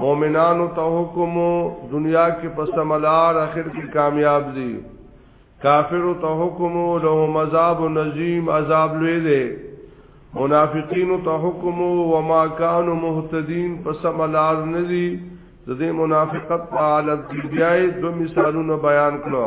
مومنانو ته حکم دنیا کې په سملار اخر کې کامیاب دي کافرو ته حکم له مذاب نظیم عذاب لوی دی منافقین ته حکم او ما کانوا مهتدین په سملار ندي د دې منافقت په حالت کې بیا دو مثالونه بیان کړو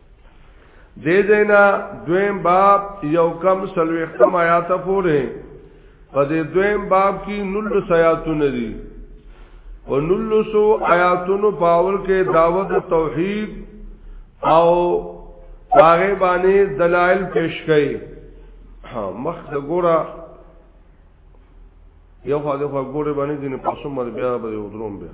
دې دینا دویم باب یو کم سلوختم آیات پورې په دې دویم باب کې نل سیاتونه دي او نل سو آیاتونو پاول کې دعوت توحید او هغه باندې دلایل پیش کړي مخ د ګوره یو خو د خو ګوره باندې دینه پښوم بیا به ودروم بیا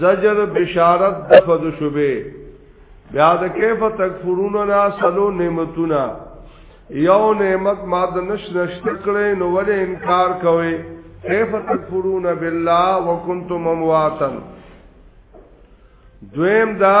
زجر بشارت دفد شبه بیا د کیف تکفرون نا سلو نعمتونه یو نعمت ما د نش نشت کړي نو ولې انکار کوي کیف تکفرون بالله وکنتم امواتا دویم دا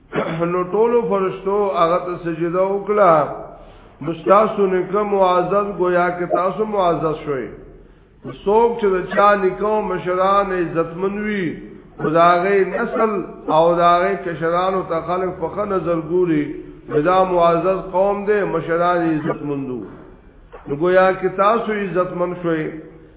نو ټولو فرشتو هغه ته سجده وکړه نو تاسو نکه معزز گویا کې تاسو معزز شوي څوک چې د چا نکو مشران عزتمن وي خداغه نسل او داغه کشران او تخلق په خنه نظر ګوري دا معزز قوم دې مشران عزتمندو نو گویا کې تاسو عزتمن شوي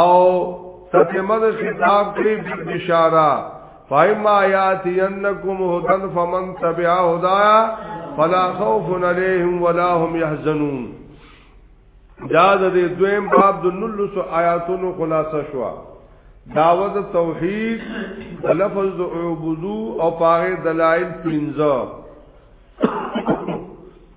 او تتمه د خطاب کې د اشاره فایما یاتینکم هدن فمن تبع هدایا فلا خوف علیهم ولا هم يحزنون دا د دویم باب د نلس آیاتونو خلاصه شو دعوت توحید لفظ د عبودو او پاره دلایل پنځه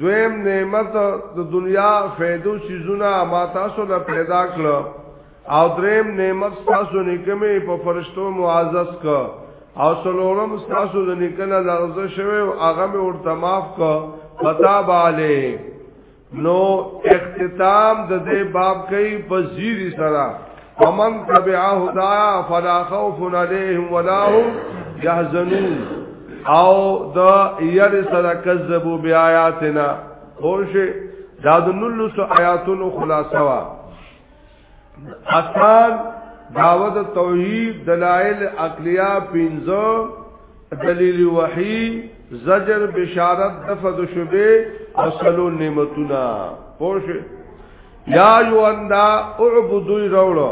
دویم نعمت د دنیا فیدو سیزونه ما تاسو له پیدا کړو او دریم نعمت تاسو نکمه په فرشتو معزز ک او سلورم تاسو د نکنه لغزه شوی او هغه مې ورته معاف ک پتا باله نو اختتام د دې باب کوي په زیری سره ومن تبع هدايا فلا خوف عليهم ولا هم يحزنون او دا ير سره كذبوا بآياتنا خوش دا د نلو سو آیاتونو خلاصه وا اصل دعوت توحید دلائل عقلیه پنځه دلیل وحی زجر بشارت دفد شبه اصلو نعمتنا خوش یا یو اندا اعبدوی روړو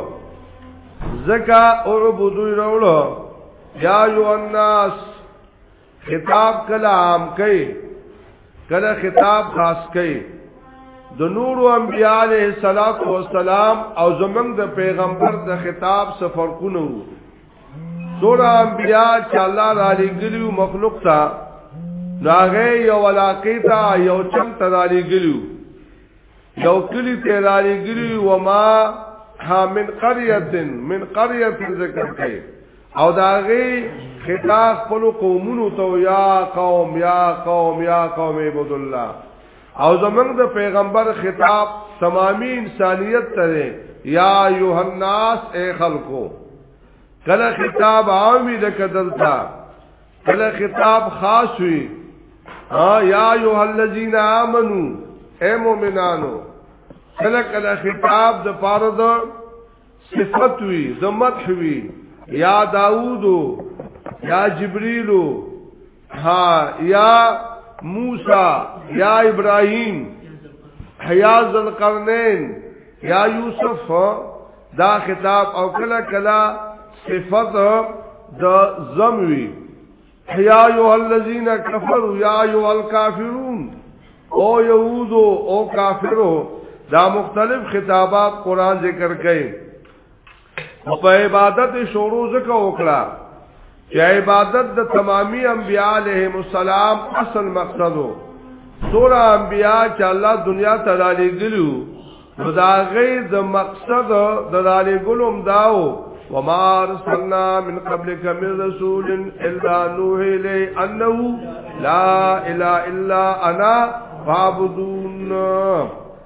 زکا اعبدوی روړو یا یو الناس خطاب کله عام کئ کله خطاب خاص کئ د نور انبیاء علیہ الصلات والسلام او زمنګ د پیغمبر د خطاب سفر کونو سورا انبیاء چې الله را لګلیو مخلوق ته داغه یو علاقه ته یو چم ته را لګلیو یو کلی ته لاري ګری و ما ها من قريه من قريه ذکر کوي او داغي خطاب خپل قومونو ته یا قوم یا قوم یا قوم عبد الله او زمنګ د پیغمبر خطاب تمامي انسانيت ته یا یوهناس اے خلقو کله خطاب عامي د کدلتا کله خطاب خاص وي یا ایه الذین آمنو اے مومنانو کله کله خطاب د پاره د صفت وی د مدح وی یا داوود یا جبرئیل ها یا موسی یا ابراهیم حیاز القرنین یا یوسف دا خطاب او کلا کلا صفت د زموی یا ایو الذین کفروا یا ایو الکافرون او یهود او کافرو دا مختلف خطابات قران ذکر کړي او په عبادت شروع زکه وکړه چې عبادت د تمامي انبیاء علیهم السلام اصل مقصد وو سورا انبیاء چې الله دنیا ته لالي ګلو دا غي د مقصد د لالي ګلوم داو وما ارسلنا من قبلك من رسول الا نوحي لي انه لا اله الا انا فاعبدون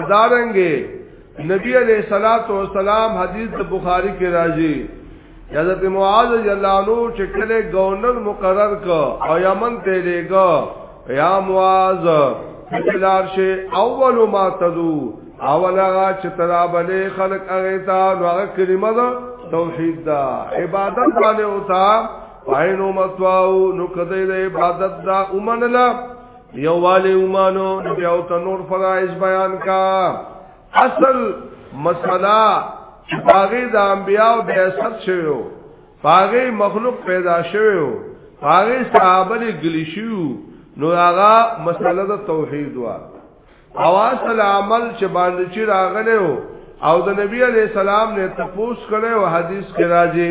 ادارنګي نبی علیہ الصلوۃ والسلام حدیث د بخاری کې راځي حضرت معاذ رضی الله عنه چې کله گورنر مقرر ک او یمن ته لګا یا معاذ بلار شي اول ما تدو اول هغه چې ترابلې خلق هغه ته هغه کلمه ده توحید دا عبادت باندې وتا پاینو متواو نو کده عبادت دا اومنلا یو والی اومانو بیا او تنور فرائض بیان کا اصل مسله چې باغې د انبیاو به اثر شویو باغې مخلوق پیدا شویو باغې صحابه لري ګلی شو نو هغه مسله د توحید وا او اصل عمل چې باندې چې راغلو او د نبی علی السلام نه تپوس کړو حدیث کې راځي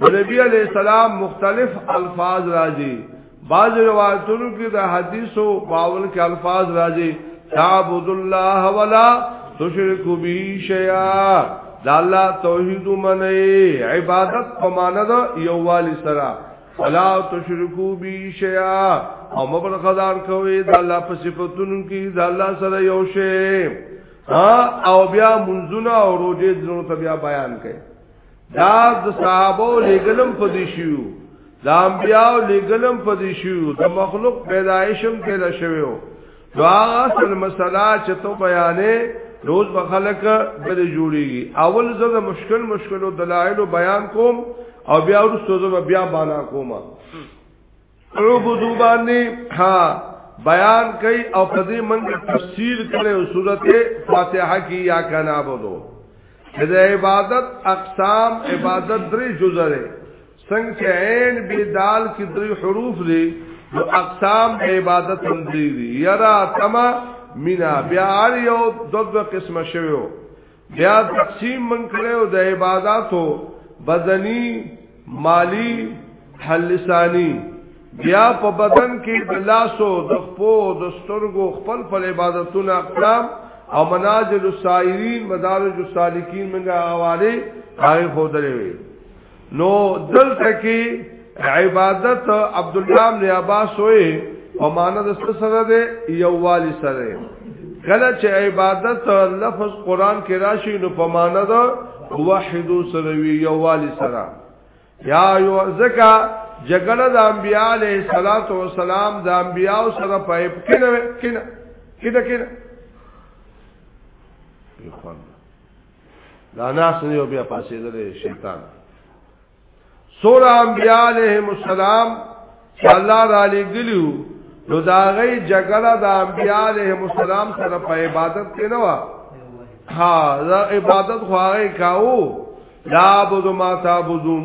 د نبی علی السلام مختلف الفاظ راځي بعض روایتونو کې د حدیثو باول کې الفاظ راځي تعبد الله ولا تشرک به شیئا دا الله توحید منئ عبادت په معنا د یووالي سره ولا تشرکو بی شیئا او مبر غدار کوي د الله په صفاتونو کې د الله سره یو شی او بیا منځونه او روزه د بیا بیان کوي دا د صحابه لګلم پدې شو د انبیاء لګلم پدې شو د مخلوق پیدایشم پیدا شویو دا اصل مسله چې تو بیانې روز به خلک بل جوړیږي اول زه د مشکل مشکل او دلایل بیان کوم او بیا ورسره بیا بالا کوم عبدو باندې ها بیان کوي او په دې منګه تفصیل کړي او سورته فاتحه کې یا کنا بولو د عبادت اقسام عبادت درې جزء لري څنګه چې عین بي دال کې درې حروف دي نو اقسام عبادت هم دي یرا تما مینا بیا اړ یو دغه قسمه شویو بیا تقسیم من کړو د عبادتو بدنی مالی حلسانی بیا په بدن کې د لاسو د خپو د سترګو خپل پر عبادتونه اقدام او منازل السائرین مدارج السالکین منګه حواله هغه خودلې وي نو دلته کې عبادت عبد الله بن عباس وې او معنا د سره ده یو والی سره کله چې عبادت لفظ قران کې راشي نو په معنا ده وحدو سره وی یو والی سره یا یو زکا جګړه د انبیاء علیه الصلاۃ والسلام د انبیاء سره په کینه کینه کینه کینه دا ناس نه یو بیا پاسېدل شیطان سورہ انبیاء علیهم السلام چې الله را لګلیو نو دا غي جګړه د انبیاء علیهم السلام سره په عبادت کې نه و ها دا عبادت خو هغه کاو لا عبد ما تعبدون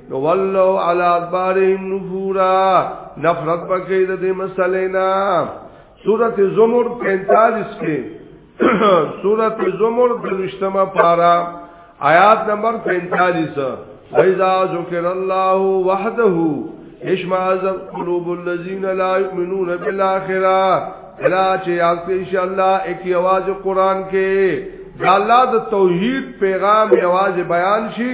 نولو علی ادبارهم نفورا نفرت پکې د دې مسلې نه سورۃ زمر 45 کې سورۃ زمر د رښتما پارا آیات نمبر 45 وَإِذَا ذُكِرَ اللَّهُ وَحْدَهُ اشمعزت قلوب الذين لا يؤمنون بالآخرة الا چې یاد کړئ ان شاء الله ایک आवाज قران کې دا الله د توحید پیغام یواز بیان شي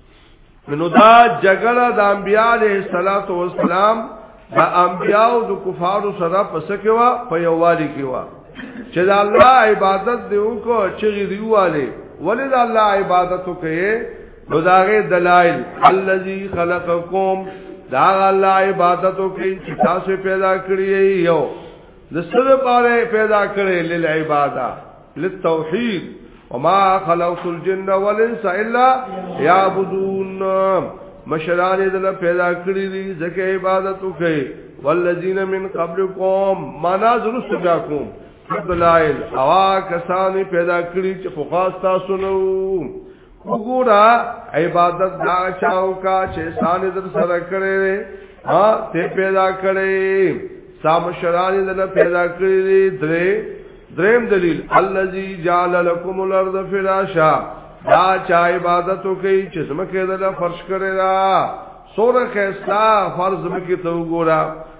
نو دا جګړه د انبیاء علیه الصلاۃ والسلام د انبیاء او د کفارو سره پس کې وا په یووالي کې وا چې د الله عبادت دی وکړو چې غریواله ولې د الله عبادت وکړي نو داغه دلائل الذي خلقکم دا الله عبادت وکړي چې تاسو پیدا کړی یو د سره پاره پیدا کړی لیل عبادت للتوحید وما خلقت الجن والانس الا يعبدون مشران دې له پیدا کړی دي ځکه عبادت وکړي والذین من قبلکم معنا زرست بیا کوم دلائل اوا کسان پیدا کړی چې خو خاص تاسو نو وګورا عبادت دا چاو کا چې سال در سره کړي ها ته پیدا کړي سام شران دل پیدا کړي درې دریم دلیل الذي جعل لكم الارض فراشا دا چا عبادت کوي چې زمکه دل فرش کړي را سور خيستا فرض مکه تو ګورا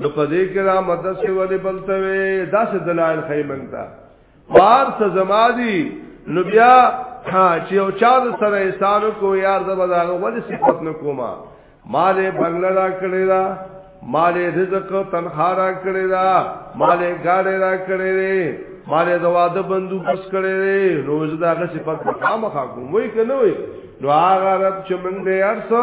نو په دې کې را مدد سی ولې بلته وي دا څه دلایل خې منتا بار څه زما دي نو بیا چې او چا د سره احسان کو یار زبر دا ولې صفت نه کوما مال بنگلا را کړی دا مال رزق تنخواه را کړی دا مال ګاډه را کړی دی مال د واده بندو پس کړی دی روز دا غ صفت مخامخ کوم وای کنه وای نو هغه رب چې موږ دې ارسه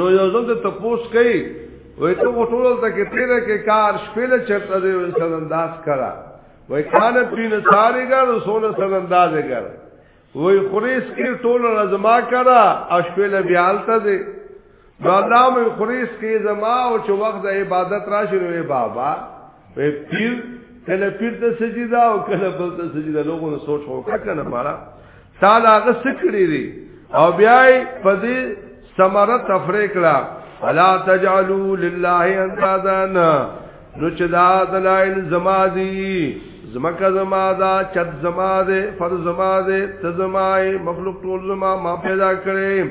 نو یو ځل ته تپوس کوي وای ته غټول ته کې تیرې کې کار شپله چرته دی انسان انداز کرا وای کان دین ساری ګر رسول سره انداز ګر وای خریس کې ټول رزما کرا اشپله بیالته دی نو الله مې خریس کې زما او چې وخت عبادت راشي نو بابا په پیر کله پیر ته سجده او کله بل ته سجده لوګو نو سوچ وکړه کنه مارا تعالی هغه سکړي دي او بیا په دې سمره تفریقلا الا تجعلوا لله اندادا نو چې دا دلایل زما دي زمکه زما دا چت زما ده فرض زما ده ته زما مخلوق ټول زما ما پیدا کړې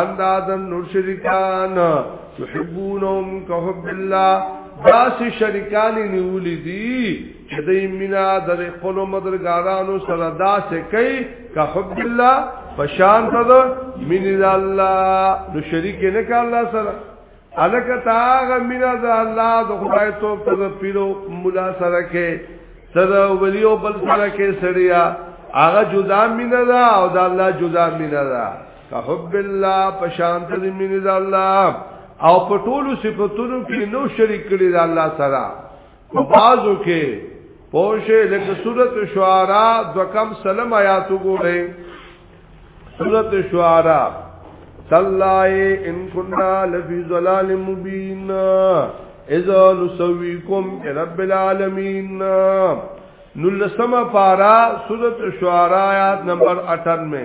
اندادن نور شرکان تحبونهم کحب الله داس شرکان نیولی دی چې دای مینا در خپل مدرګارانو سره داس کوي کحب الله پشان ته مین الله نو شریک نه کا الله سره الک تاغ مینا د الله د خدای تو په پیرو مولا سره کې سره ولیو بل سره کې سړیا هغه جدا مینا دا او د الله جدا مینا دا کحب الله پشانت دی مینه د الله او په ټولو صفاتونو کې نو شریک کړي د الله سره په بازو کې پوشه لکه سورۃ شعراء دکم سلام آیات وګورئ سورۃ شعراء تالله ان كنا لفي ظلال مبين اذا نسويكم برب العالمين نلسمه پارا سورۃ شعراء آیات نمبر 98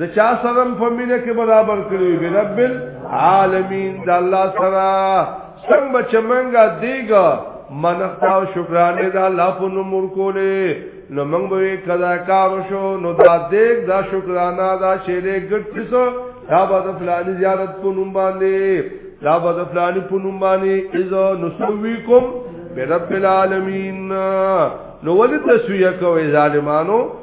د چا سره په مینه کې برابر کړی وي رب العالمین د الله سره څنګه چې منګه دیګا منقتا او شکرانه د الله په نوم ورکولې نو موږ به کدا کار شو نو دا دیګ دا شکرانه دا شیرې ګټ څه دا به د فلانی زیارت په نوم باندې دا به د فلانی په نوم باندې اذا نسویکم برب العالمین نو ولې تسویه کوي ظالمانو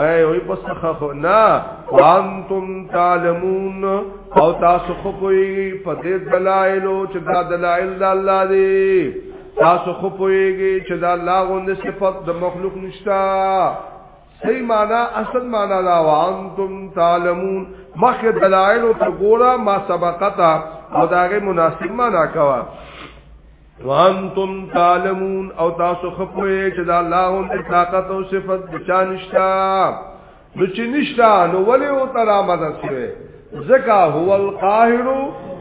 اے وی پس خو نا انتم تعلمون او تاسو خو کوئی په دې دلایل او چې دا دلایل د الله دی تاسو خو کوئږي چې دا الله غوند صفات د مخلوق نشتا صحیح معنا اصل معنا دا وانتم تعلمون مخ دلایل او ګورا ما سبقتا او داغه مناسب معنا کوا وانتم تعلمون او تاسو خپوی چې دا الله هم طاقت او صفت بچا نشتا نو چې نشتا نو ولی او تعالی مدد کوي زکا هو القاهر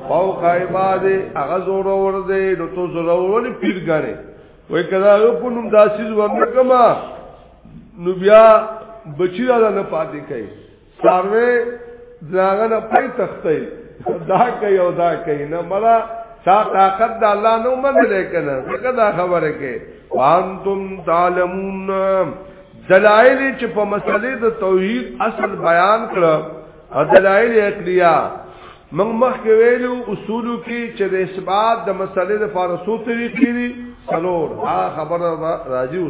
فوق عباده هغه زور ور دي نو تو زور ور دي پیر غره وای کدا یو په نوم داسې ځوانه کما نو بیا بچی را نه پاتې کوي ساروی داغه نه پي تختي دا کوي او دا کوي نه مرا تا طاقت د الله نو من لیکنه څنګه دا خبره کې وانتم تعلمون دلائل چې په مسلې د توحید اصل بیان کړه او دلائل عقلیه موږ مخکې ویلو اصولو کې چې د اثبات د مسلې د فارسو طریقې دي څلور هغه خبره راځي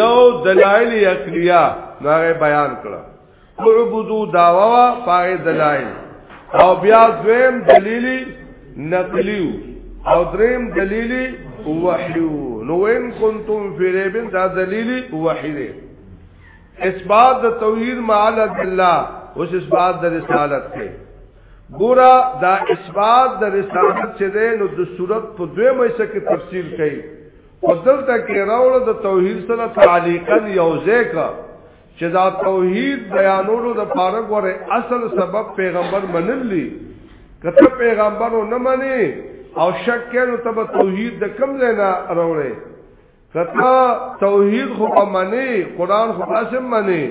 یو دلائل یقلیه ناغه بیان کړه اعبدو داوا پای دلائل او بیا دویم دلیلی نقلیو او دریم دلیلی وحیو نو ان کنتم فی ریبن دا دلیلی وحی دی اثبات د توحید معال بالله اوس اثبات د رسالت دی ګورا دا اثبات د رسالت چې دی نو د صورت په دویمه حصہ کې تفصیل کړي او دلته کې راوړه د توحید سره تعلیقا یو ځکه چې دا توحید بیانولو د پاره غوړې اصل سبب پیغمبر منلی کته پیغمبر نه منی او شک کینو تب توحید د کم ځای نه راوړې کته توحید خو منی قران خو قسم منی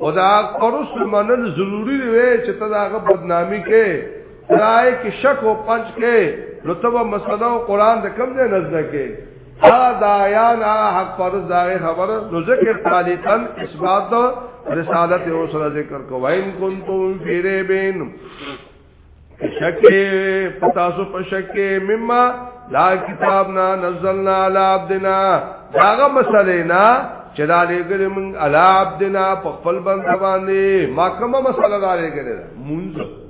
او دا قرص منل ضروری دی چې ته داغه بدنامي کې رائے کې شک او پنج کې نو تب مسله او قران د کم ځای نزد کې دا دایان حق پر ځای خبر نو ذکر تعلیقن اثبات رسالت او سره ذکر کو وین کنتم فی ریبین شک پتا سو په شک مما لا کتاب نا نزلنا علی عبدنا داغه مسله نه چې دا لګل من علی عبدنا په خپل بند باندې ما کومه مسله دا لګل مونږ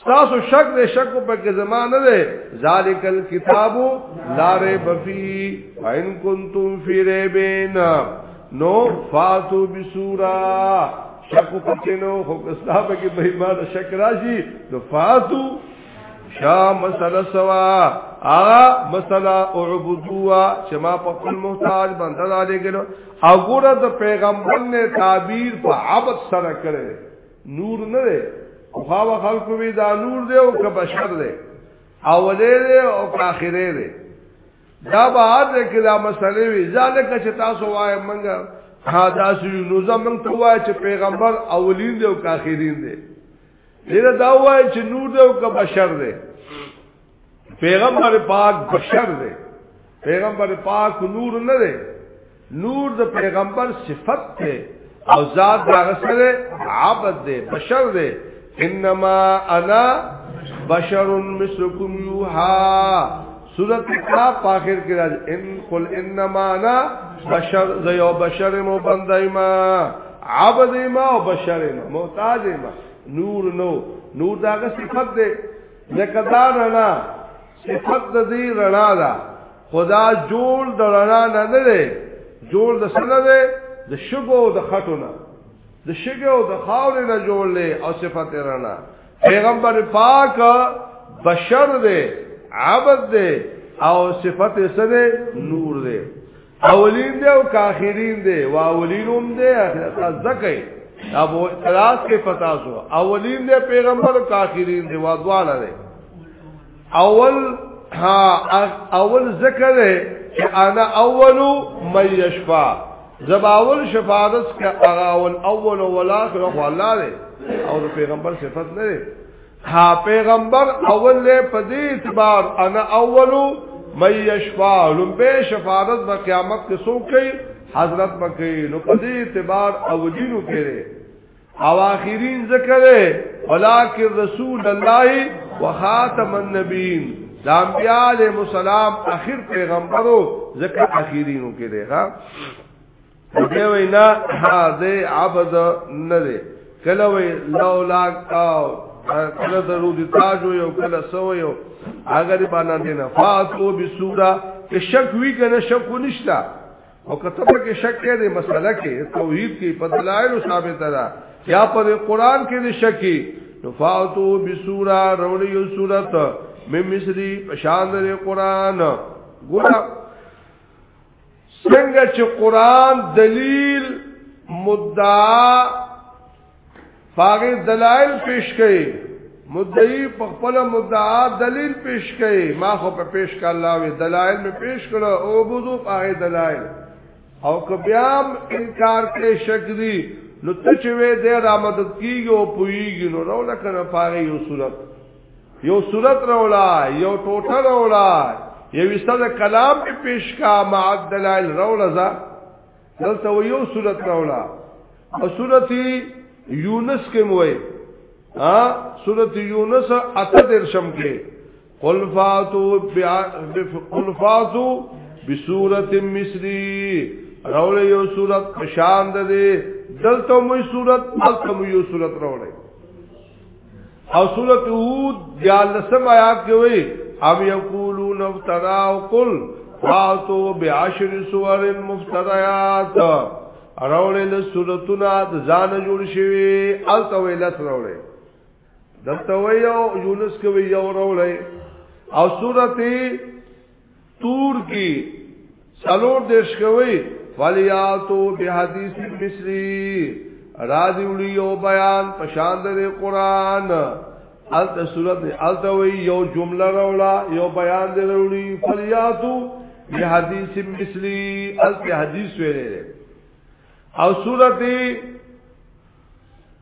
ستاسو شک دې شک په کې زمانه ده ذالک الکتاب لا ریب فی وان کنتم فی ریبین نو فاتو بسورا شک په کې نو خو کساب کې به ما د شک راشي نو فاتو شا مسله سوا آغا مسله اعبدوا چې ما په خپل محتاج باندې را لګلو او ګوره د پیغمبر نه تعبیر په عبادت سره کړی نور نه دی او خوا خلق وی دا نور دی او که بشر دی اولی دی او که آخری دی دا به هر دی که دا مسئله وی ځالک چې تاسو وای منگا حاداس یو نوزا منگ تو وای چې پیغمبر اولین دی او که آخرین دی دیره دا وای چې نور دی او که بشر دی پیغمبر پاک بشر دی پیغمبر پاک نور نه دی نور د پیغمبر صفت دی او ذات هغه سره عبد دی بشر دی انما انا بشر مثلكم يوحى سورت کتاب پاخر کې راځي ان قل انما انا بشر ذ یو بشر مو بندای ما عبد ما او بشر ما محتاج ما نور نو نور داغه صفت دی لکه دا رڼا صفت د دې رڼا ده خدا جوړ د رڼا نه نه دی جوړ د سره دی د شګو او د خټو نه د شګو او د خاورې نه جوړ لې او صفت رڼا پیغمبر پاک بشر دی عبد دی او صفت سره نور دی اولین دی او کاخرین دی او اولین هم دی ځکه ابو تراس کې پتا شو اولین دی پیغمبر او کاخرین دی وادواله دی اول ها اول ذکر دی چې انا اول من یشفا زباول شفاعت کا اول اول او الاخر خو الله دی او پیغمبر صفت نه دی ها پیغمبر اول له پدې اعتبار انا اولو مې یشفاع لمبه شفاعت په قیامت کې څوک کوي حضرت پکې نو پدې اعتبار اولینو کړي او اخرین ذکر ولکه رسول الله وخاتم النبین د انبیاء علیهم السلام اخر پیغمبرو ذکر اخیرینو کې دی ها دی وینا هاذه عبد نه دی کله وی لولا او کله ضرور دي تاج یو کله سو یو اگر باندې دینه فاتو بسورا کې شک وی کنه شک نشتا او کته کې شک کې دې مسله کې توحید کې په دلایل ثابت ده یا په قران کې دې شک کې نفاتو بسورا روړی یو صورت مې مصری په شان دې قران ګور څنګه چې قران دلیل مدعا فاغه دلایل پیش کړي مدعی په خپل مدعا دلیل پیش کړي ما خو په پیش کړه الله وی دلایل می پیش کړه او بوزو پاره دلایل او که بیا انکار کړي شک دي نو ته چې وې د را مدد کیږي او پويږي نو راو لکه نه پاره یو صورت یو صورت رولا یو ټوټه رولا یو استاد کلام په پیش کا مع دلائل رولا ز دلته یو صورت رولا او صورت یونس کې موي ها صورت یونس اته درشم کې قل فاتو قل فاتو بصورت مصری رولا یو صورت پشان ده دلته موي صورت دلته موي یو صورت رولا او سورۃ هود یا لسم آیات کې وایي او یقولون افترا او قل فاتو بعشر سور مفتریات راولې له سورتونه د ځان جوړ شوی الته ویل راولې دلته ویو یونس کې ویو راولې او سورته تور کی سلور دیش کوي فلیاتو به حدیث مصری راضی وړي یو بیان پشان د قران الت صورت الت وی یو جمله راوړه یو بیان دی راوړي فلیاتو به حدیث مصری الت حدیث ویلې او صورت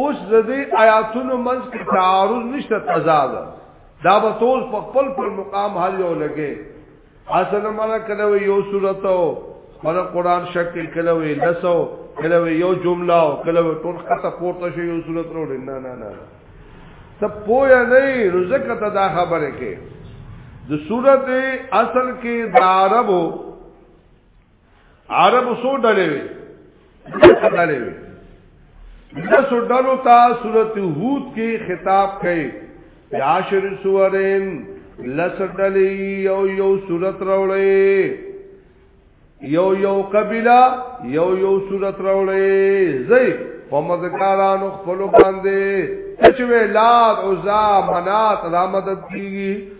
اوس د دې آیاتونو منځ کې تعارض نشته تضاد دا به ټول په خپل پر مقام حل یو لګي اصل مانا کله وی یو صورت او مانا قران شکل کله وی لسو کله وی یو جمله او کله وی ټول خطه پورته شي یو صورت وروړ نه نه نه ته پوهه نه رزق ته دا خبره کې د صورت اصل کې داربو عرب سو ډلې وي ډلې وي دا سو ډلو ته سورته هود کې خطاب کړي عاشر سورین لسدلی یو یو صورت راوړی یو یو قبیله یو یو صورت راوړی زئی په مدکارانو خپل باندې چې ویلاد عزا منات را مدد کیږي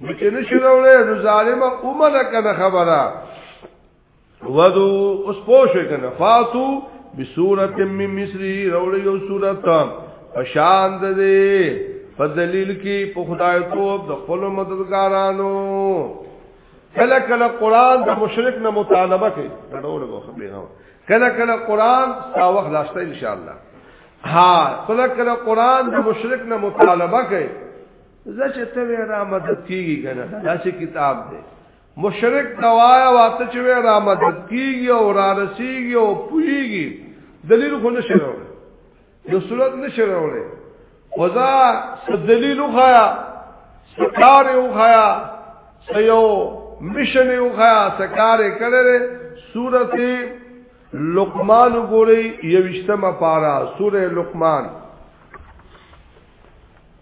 نو چې نشي راوړې نو ظالم اومنه کنه خبره ودو اوس پوښ کنه فاتو بسورت من مصری راوړې یو صورت پشان ده دې په دلیل کې په خدای توب د خپل مددګارانو کله کله قران د مشرک نه مطالبه کوي ډول به خبره کله کله قران تا وخت لاشته ان شاء الله ها کله کله قران د مشرک نه مطالبه کوي زه چې ته وې را مدد کیږي کنه دا چې کتاب دی مشرک دوایا واته چې وې را مدد کیږي او را رسیږي او پویږي دلیل خو نه شروع یو صورت نه شروع لري وزا دلیل وخایا سکار وخایا سيو مشن وخایا سکار کړي سورته لقمان وګوري یوشتمه پارا سوره لقمان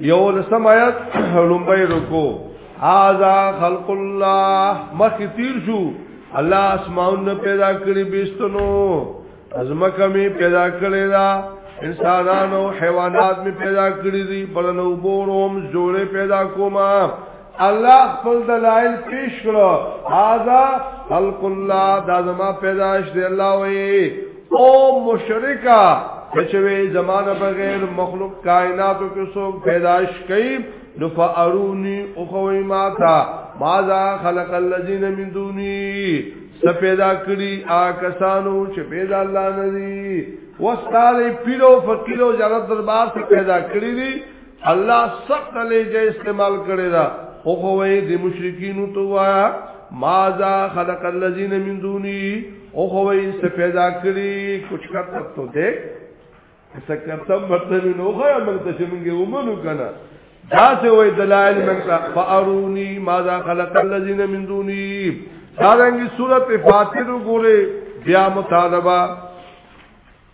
یو لسم آیت لومبای رکو هاذا خلق الله مخ تیر شو الله اسمان نه پیدا کړی بیستنو ازمکه می پیدا کړی دا انسانانو حیوانات می پیدا کړی دي پر نو بوروم جوړه پیدا کومه الله خپل دلائل پیش کړو هاذا خلق الله دا زما پیدائش دی الله وی او مشرکا چوي زمانه بغیر مخلوق کائناتو کې څوک پیدائش کوي نو فارونی او خوی ماتا ماذا خلق الذين من دوني سپیدا کړی آ کسانو چې پیدا الله ندي وستاره پیرو فقیرو جنت دربار څخه پیدا کړی دي الله سخت لهجه استعمال کړی دا خو خو وې د مشرکین تو وایا ماذا خلق الذين من دوني او خو وې څه پیدا کړی کچھ کر سکتو دې څه کرتم مطلب نو خو یې موږ ته څنګه ومنو کنه دا څه وې دلایل موږ ته فاروني ماذا خلق الذين من دوني دا رنګي سورته فاتحه ګوره بیا مطالبه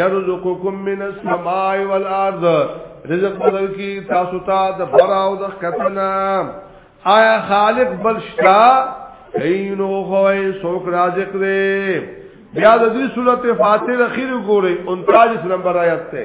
یرزقکم من السماء والارض رزق بدل کی تاسو ته د براو د کتنا آیا خالق بلشتا اینو خوای سوک رازق دی بیا د دې سورته فاتحه اخیر ګورئ 39 نمبر آیت ته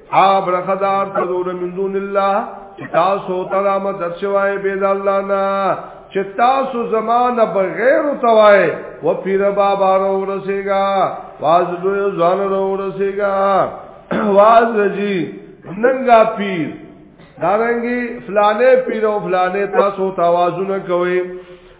عاب رخدار تدور من دون الله تاسو ترا مدد شوای بيد الله نا چې تاسو زمانه بغیر توای و پیر بابا رو رسیگا واز دوی ځان رو رسیگا واز رجی ننګا پیر دارنګي فلانه پیر او فلانه تاسو توازن کوي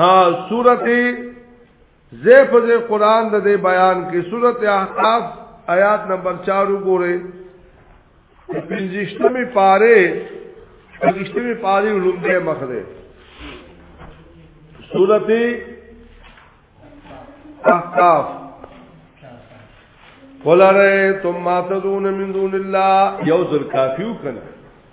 ها سورته زیف زی قرآن د دې بیان کې سورته احقاف آیات نمبر 4 وګوره پنځشتمه پاره پنځشتمه پاره لومړی مخ ده سورته احقاف قل ارئیتم ما تدون من دون الله یو ذل کافیو کنه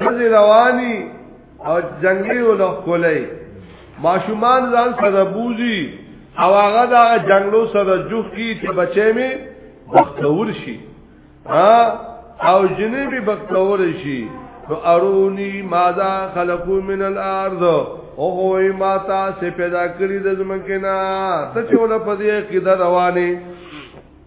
خزی روانی او جنگی و نخکولی ماشومان ځان سره بوزي او هغه دا جنگلو سره جوخ کی چې بچې می بختور شي ها او جنې می بختور شي نو ارونی ماذا خلقو من الارض او هوی ماتا سے پیدا کری د زمکنا ته چوله پدې کې دا روانه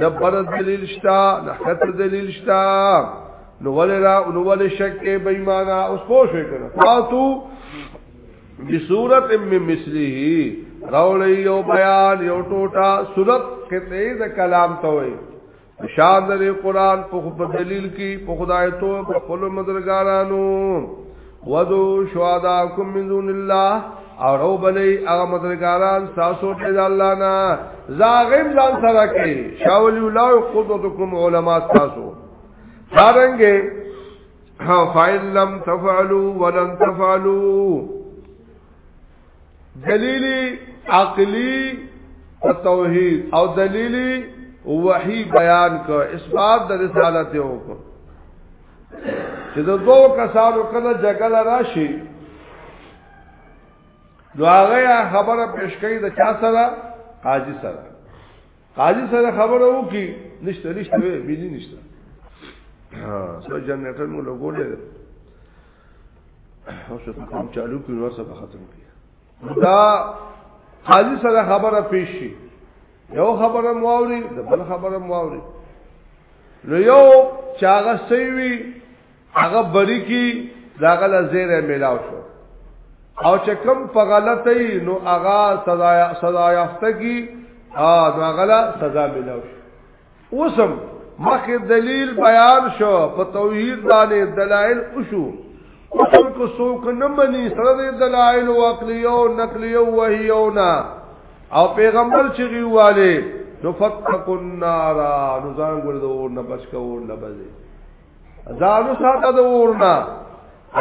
نه بر دلیل شتا نه خط دلیل شتا نو ولی را نو ولی شک کې بې معنا اوس پوه شو کنه فاتو بصورت من مثله راولې یو بیان یو ټوټه صورت کې ته د کلام ته وي شان د قران په دلیل کې په خدای ته په خپل مدرګارانو وذو شهداکم من دون الله او رو بلی اغا مدرگاران ساسو پید اللہ نا زاغیم زان سرا کی شاولی اللہ قدوتکم علماء ساسو دارنگے فائن لم تفعلو ولن تفعلو دلیلی عقلی توحید او دلیلی وحی بیان کو اثبات د رسالت یو کو چې د دوو کسانو کله جګړه راشي نو هغه خبره پیش کوي د چا سره قاضي سره قاضي سره خبره وکي نشته نشته بيزي نشته ها سو جنریټر مو لګولې اوس ته کوم چالو کړو سره ختم کړو دا قاضي سره خبره پیش شي یو خبره مواوري د بل خبره مواوري نو یو چاغه سیوی هغه بری کی داغه لزیره ملاو شو او چې کم په غلطی نو هغه سزا سزا یافته کی ا داغه سزا ملاو شو اوسم مخه دلیل بیان شو په توحید باندې دلایل وشو اوسم کو څوک نه مني سره دلایل او عقلی او نقلی او وحی او نا او پیغمبر چې ویواله نو فتقوا النار نو ځان ګرځو اور نه بچ کو اور نه بځي ځانو ساته د اور نه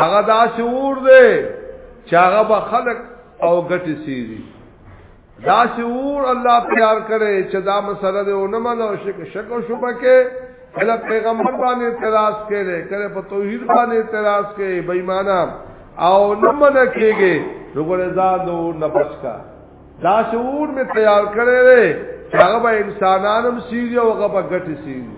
هغه دا شعور دی چې هغه به خلق او ګټي سیری دا سی اور الله تیار کړي چې دا مسله دی او نه منو شک شک او شبه کې کله پیغمبر باندې اعتراض کړي کله په توحید باندې اعتراض کړي بېمانه او نه من کېږي وګوره ځان نو نه پسکا دا سی اور می تیار کړي هغه به انسانانم سیږي او هغه به ګټي سیږي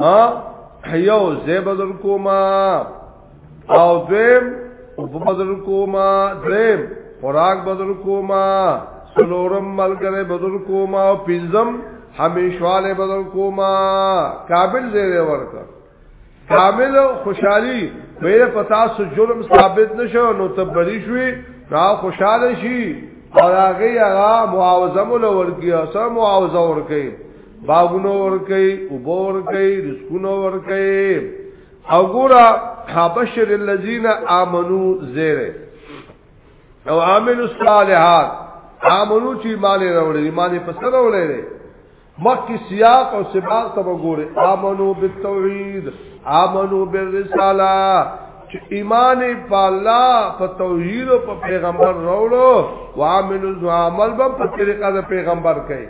ها یو زه بدل کوما او دویم او بدل کوما دریم خوراک بدل کوما سلورم ملګری بدل کوما او پنځم همیشواله بدل کوما کابل زیره ورکا کامل خوشحالی ویره پتا سو جرم ثابت نشو نو تبری شوی را خوشاله شي او هغه هغه معاوضه مول ورکی او سم معاوضه ورکی باغونو ورکی وبور کوي رزقونو ورکی او ګورا حبشر الذين امنو زيره او عامل الصالحات امنو چې ایمان راوړل ایمان په سره راوړل مخکې سیاق او سباق ته وګوره امنو بالتوحید امنو بالرساله چې ایمان په الله په توحید او په پیغمبر راوړو وعملوا عمل به په طریقه د پیغمبر کوي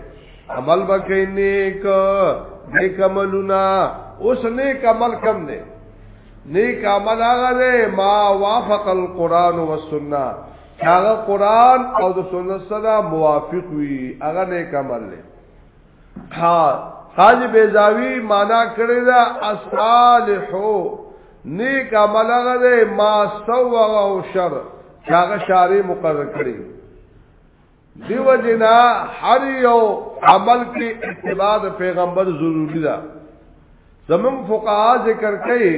عمل بکې نیک نیک عملونه اوس نیک عمل کم دی نیک عمل هغه دی ما وافق القرآن والسنه هغه قرآن او د سنت سره موافق وي هغه نیک عمل دی ها حاج بیزاوی معنا کړی دا اصالحو نیک عمل هغه دی ما سوغه او شر هغه شاری مقرر کړی دیو جنا هر یو عمل کې اتباع د پیغمبر ضروری ده زمون فقها ذکر کوي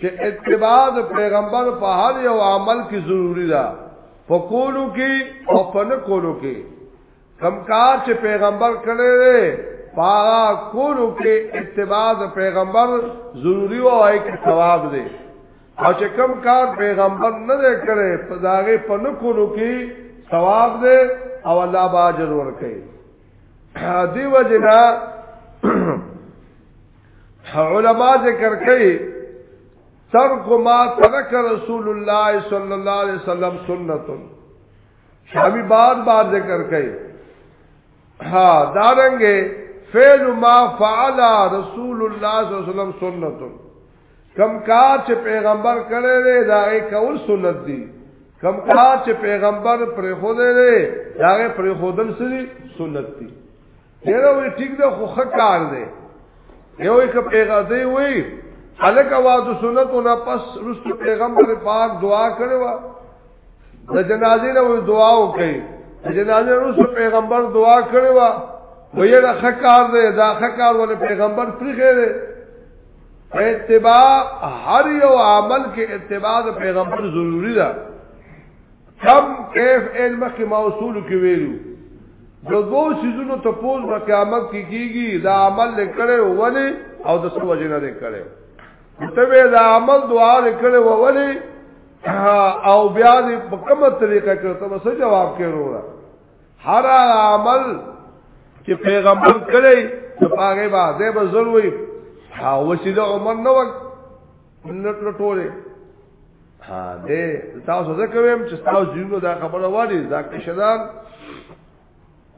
چې اتباع د پیغمبر په هر یو عمل کې ضروری ده په کولو کې او په نه کولو کې کم کار چې پیغمبر کړی دی پاغا کولو کې اتباع د پیغمبر ضروری او آی کې ثواب دی او چې کم کار پیغمبر نه دی کړی په داغه په نکونو کې ثواب دی او الله با اجر ورکړي دی وجنا علماء ذکر کوي ترک ما ترک رسول الله صلی الله علیه وسلم سنت شامی بعد بعد ذکر کوي ها دارنګه فعل ما فعل رسول الله صلی الله علیه وسلم سنت کم کار چې پیغمبر کړی دی دا یې کول سنت دی کم کار چې پیغمبر پر خود دی دا یې پر خودل سری سنت دی یره وی ټیک ده خو خکار دی یو یک پیغمبر دی وی الک आवाज سنت نه پس رسول پیغمبر پاک دعا کړو د جنازې له دعا وکړي د جنازې رسول پیغمبر دعا کړو ویره خکار دی دا خکار ول پیغمبر پرې خېره په اتباع هر یو عمل کې اتباع د پیغمبر ضروری ده کم کیف علم کې موصول کې ویلو د دوه سيزونو ته پوز په قیامت کې کیږي دا عمل لیکره ولې او د څه وجه نه لیکره ته به دا عمل دعا لیکره ولې او بیا دې په کومه طریقه کې ته څه جواب کې وروړه هر عمل چې پیغمبر کړی نو هغه به زه به زلوي ها وسیده عمر نو نټل ټوله ها دې تاسو زه کوم چې تاسو جنو دا خبره واري دا کشدان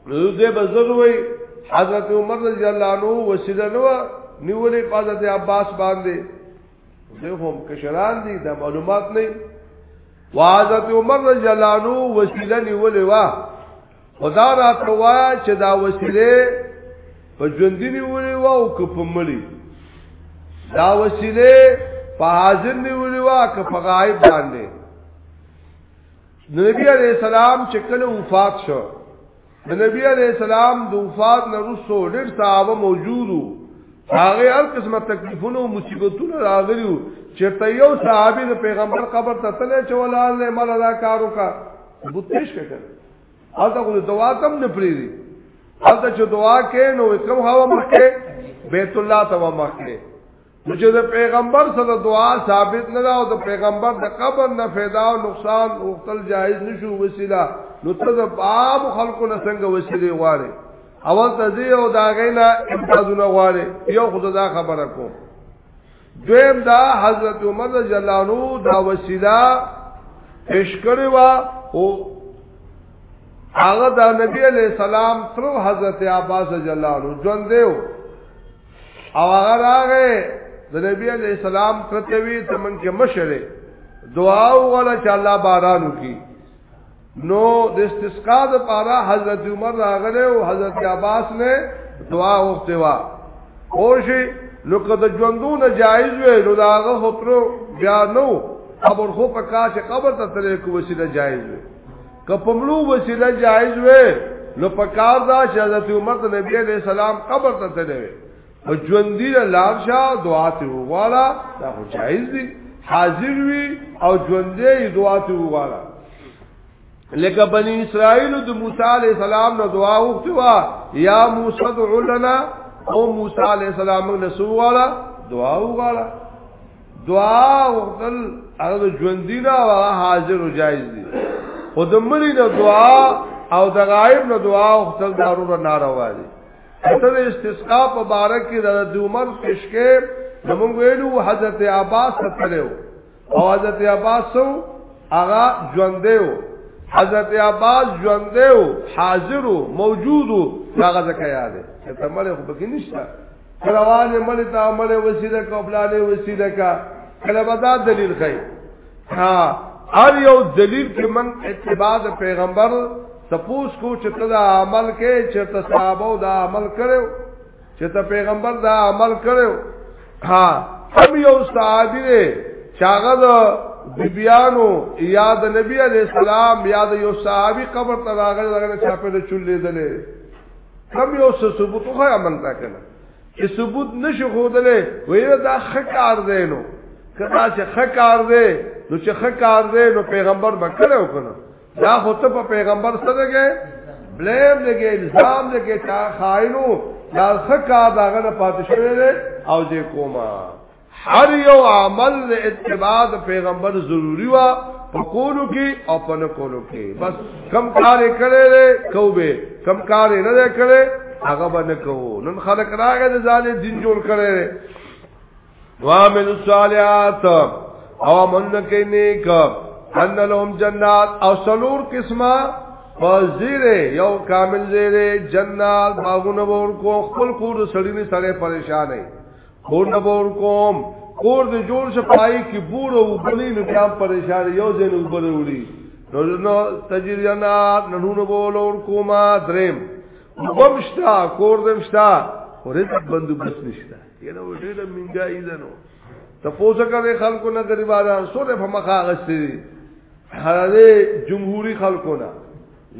نو زه به زلوي حضرت عمر رضی الله عنه وسیده نو نیولې حضرت عباس باندې دوی خو کشران دي دا معلومات نه وعظت عمر رضی الله عنه وسیله نیولې وا خدا را توا چې دا وسیله په ژوند نیولې وا او که په مړی دا وسیله په حاضر نیولې وا که په غایب باندې نبی علیہ السلام چې کله وفات شو د نبی علی السلام د وفات نه وروسته ډېر صحابه موجودو هغه هر قسمه تکلیفونه او مصیبتونه راغلیو چې ته یو صحابي د پیغمبر قبر ته تللی چې ولال نه مال ادا کارو کا بوت پیش کړ هغه کو دعا کم نه پریری هغه چې دعا کې نو کوم هوا مخکې بیت الله ته مخکې نو چې د پیغمبر سره دعا ثابت نه ده او د پیغمبر د قبر نه فایده او نقصان اوختل جایز نشو وسیله نو ته د باب خلکو نه څنګه وسیله غواړي اول ته دی او دا غینا امتازونه غواړي یو خدای دا خبره کو دویم دا حضرت عمر جلانو دا وسیله پیش کړی وا او هغه د نبی علی سلام تر حضرت عباس جلانو ژوند دیو او هغه راغې د نبی علی السلام ته وی ته من کې مشره دعا وغواړه چې الله باران وکړي نو د استسقا د پاره حضرت عمر راغله او حضرت عباس نه دعا وغوښته وا اوشي نو کده ژوندونه جایز وي نو داغه خطر بیا نو قبر خو پکا چې قبر ته تلې کو وسیله جایز وي که په مړو وسیله جایز وي نو په کار دا چې حضرت عمر د نبی علیہ السلام قبر ته تللی وي او ژوندۍ له لار شه دعا ته وغواړه دا خو جایز دي حاضر وي او ژوندۍ دعا ته وغواړه لکه بنی اسرائیل د موسی علیہ السلام نو دعا وکړه وا یا موسی ادع لنا او موسی علیہ السلام نو سواله دعا وغواړه دعا وختل هغه ژوند دی نه هغه حاضر او جایز دی خو د مړي نه دعا او د غایب نه دعا وختل ضرور ناروا دي حضرت استسقا په بارک کې حضرت عمر پیشکه زمونږ ویلو حضرت عباس تلو او حضرت عباس سو هغه ژوندېو حضرت عباس ژوندېو حاضرو موجودو هغه ځکه یاد ته مړ خو بګی نشته روانه مړی ته مړی وسیله کا بلاله وسیله کا کله بدا دلیل خی ها ار یو دلیل کې من اتباع پیغمبر تپوس کو چې ته دا عمل کې چې ته صحابه دا عمل کړو چې ته پیغمبر دا عمل کړو ها هم یو صحابي دی چې هغه د بیبيانو یا د نبی عليه السلام یا د یو صحابي قبر ته راغلی هغه چا په چولې دلې کم یو څه ثبوت خو عمل تا کنه چې ثبوت نشو خودلې ویره دا خکار دی نو کدا چې خکار دی نو چې خکار دی نو پیغمبر بکره وکنه دا خو ته په پیغمبر سره کې بلیم لګې الزام لګې تا خائنو دا خکار داغه نه پاتې شوی او دې کومه هر یو عمل د اتباع د پیغمبر ضروری وا په کولو کې او په نه کولو کې بس کم کار کړي له کوبه کم کار نه کړي هغه باندې کوو نن خلک راغی د ځان دین جوړ کړي وامل الصالحات او من کې نیک ان لهم جنات او سلور قسمه فزیره یو کامل زیره جنات باغونه ورکو خپل کور سړی نه سړی پریشان نه کور نه بور کوم کور دې جوړ شه پای کې بور او بلې نو بیا پریشان یو ځین وګړي وړي نو نو تجرینا نو نو بول اور کوما دریم وبمشتا کور دې مشتا ورته بندوبست نشته یره وټې د منګای ده نو تپوسه کوي خلکو نه غریبانان سره په مخه غسي هغه جمهوری خلکو نه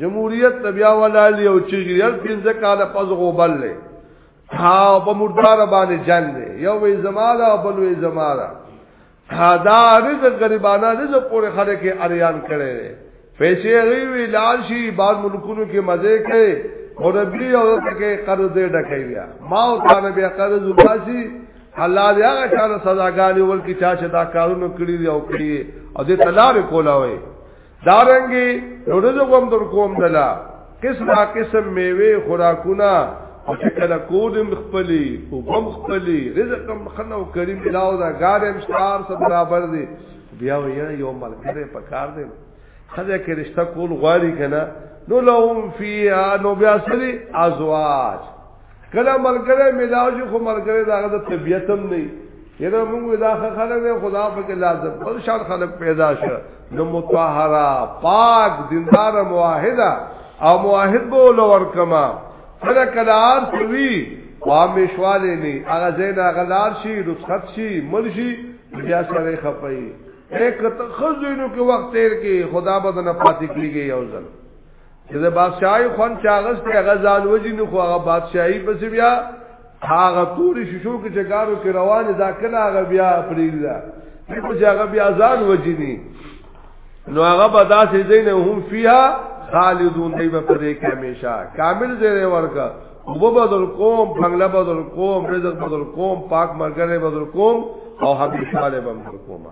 جمهوریت تبیا ولالی او چیږي یل پنځه کاله پس غوبل له ها په مردار باندې جنگ دی یو وی زما دا بل وی زما دا دا رزق غریبانا رزق پورې خره کې اریان کړي پیسې غوي وی لال شي بعض ملکونو کې مزه کوي او ربي او کې قرض دې ډکې بیا ما او تا نه بیا قرض وکاسي الله دې هغه کار سزاګانې ورکړي چې دا کارونه کړی او کړی او دې تلار کولا وي دارنګي یو رزق هم در کوم دلا قسمه قسم میوه خوراکونه او چې کله کودم خپلی او بم خپلی رزق هم خنو کریم بلاو دا ګارم ستار سره برابر دی بیا وینا یو ملګری په کار دی خزه کې رشتہ کول غواړي کنه نو لهم فی نو بیا سری ازواج کله ملګری ملاو شي خو ملګری دا د طبيعت هم نه یره موږ دا خلک نه خدا په کې لازم بل شان خلک پیدا شو نو متطهرا پاک دیندار موحده او موحد بو لور کما سره کلار سوي وامیشواله نه هغه زین هغه لار شي رخصت شي مرشي بیا سره خپي ایک تخزینو کې وخت تیر کې خدا بدن پاتې کیږي یو ځل چې د بادشاہي خون چاغس ته غزال وجنو خو هغه بادشاہي پس بیا هغه توري ششو کې چې کارو کې روان دا کله هغه بیا پریلا په ځای بیا ځان وجني نو هغه به داسې زین هم فیها خالدون دی په دې کې همیشه کامل زیره ورکا وب بدل کوم بنگلا بدل کوم رزق بدل کوم پاک مرګره بدل کوم او همیشه له بدل کومه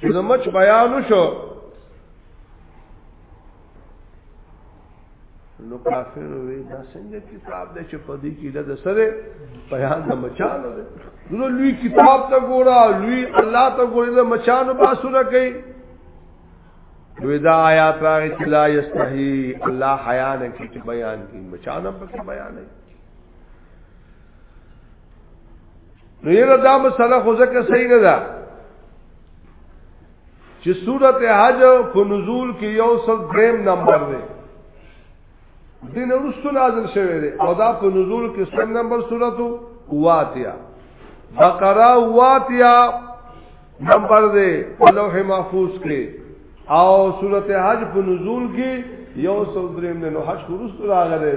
چې د مچ بیان شو نو کافر وی دا څنګه کتاب د چپدی کې د سره بیان د مچانو ده نو لوی کتاب ته ګورا لوی الله ته ګورې د مچانو باسونه کوي دوی دا آیات راغی چې لا یستحی الله حیا نه کې بیان کوي مچانو په بیان نه نو یره دا مسله خو ځکه صحیح نه ده چې سورته حج په نزول کې یو سل دریم نمبر دی دین ورستو نازل شوی دی او دا په نزول کې سم نمبر سورته واتیا بقره واتیا نمبر دی په لوح محفوظ کې او سورته حج په نزول کې یو سل دریم نو حج ورستو راغلی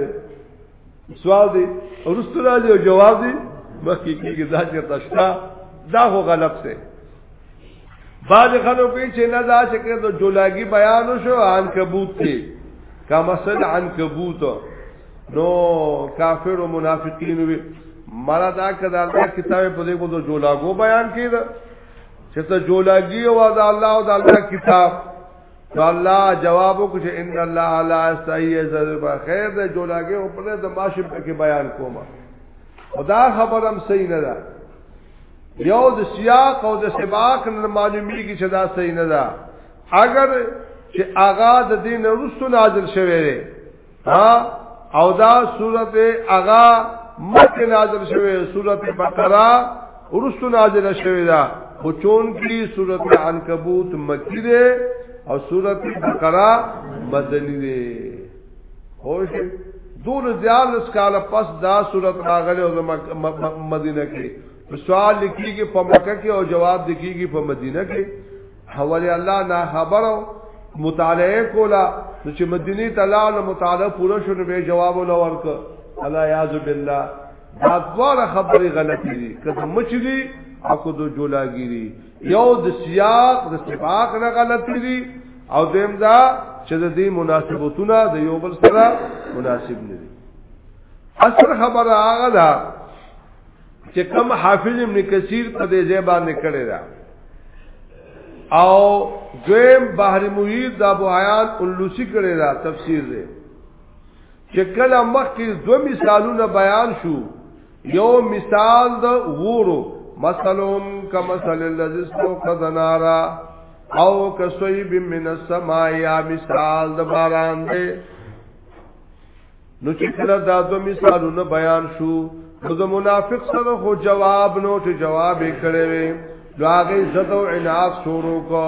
سوال دی ورستو راځي او جواب دی مخکې کېږي دا چې تشتا دا هو غلط دی بعض خلکو کې چې نه دا چې کړه د جولاګي بیان شو عنکبوت کې کمسل عنکبوت نو کافر او منافقین وي مرا دا کدا الله کتاب په دې کو د جولاګو بیان کړي چې ته جولاګي او د الله او د الله کتاب نو الله جواب وکړي ان الله لا استحي ذب خیر دې جولاګه او پر د ماشي په کې بیان کومه خدا خبرم صحیح نه ده یو د سیاق او د سباق نه معلومیږي چې دا صحیح نه ده اگر چې آغا د دین رسو نازل شوی دی او دا صورت اغا مکه نازل شوه صورت بقره ورسو نازل شوه دا خو چون کی صورت عنکبوت مکی ده او صورت بقره مدنی ده خوش دور زیاد اس کال پس دا صورت راغله او مدینه کې سوال لیکيږي په مکه کې او جواب لیکيږي په مدینه کې حوالی الله نا خبرو مطالعه کولا نو چې مدینه ته لاړ مطالعه پوره شو نو به جواب ولورک الا یاذ بالله دا ډول خبرې غلطې دي کله مچلي او کله جولاګيري یو د سیاق د سباق نه غلطې دي او دیم دا چې د دې مناسبتونه د یو بل سره مناسب نه دي اصل خبره هغه ده چې کم حافظ ابن کثیر په دې ځای باندې کړی دا او دویم بحر محیط د ابو حیان الوسی کړی دا تفسیر دی چې کله مخکې دو مثالونه بیان شو یو مثال د وورو مثلهم کمثل الذی استوقد نارا او کسوی بمن السماء یا مثال د باران دی نو چې کله دا دو مثالونه بیان شو نو د منافق سره خو جواب نو چې جواب یې کړی وي نو هغه عزت او عناد شروع کو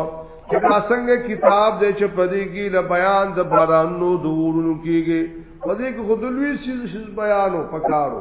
چې څنګه کتاب دې چې پدې کې ل بیان د بارانو دورونو کېږي پدې کې خودلوي شیز بیانو پکارو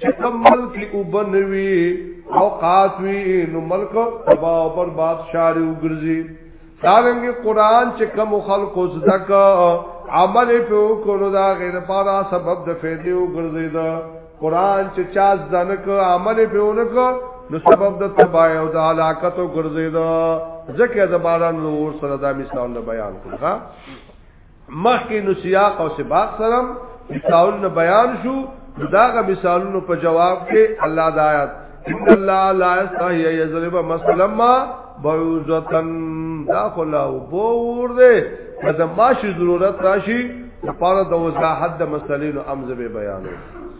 چې کوم ملک اوبه نه وي او قات وي نو ملک تبا او برباد شاري وګرځي دارنګ قران چې کوم خلکو زدک عمل په کولو دا غیر پارا سبب د فیدې وګرځي دا قران چې چا زدنک عمل په ونک نو سبب د تبای او د علاقت وګرځي دا ځکه د باران نور سره دا مثال بیان کړه مخکې نو سیاق او سباق سره مثالونه بیان شو داغه مثالونو په جواب کې الله د آیات ان الله لا یستحی یضرب مثلا ما بعوزتن دا خلا او بور دې کله ماشي ضرورت راشي لپاره د وضاحت د مسلې نو امزه به بیانو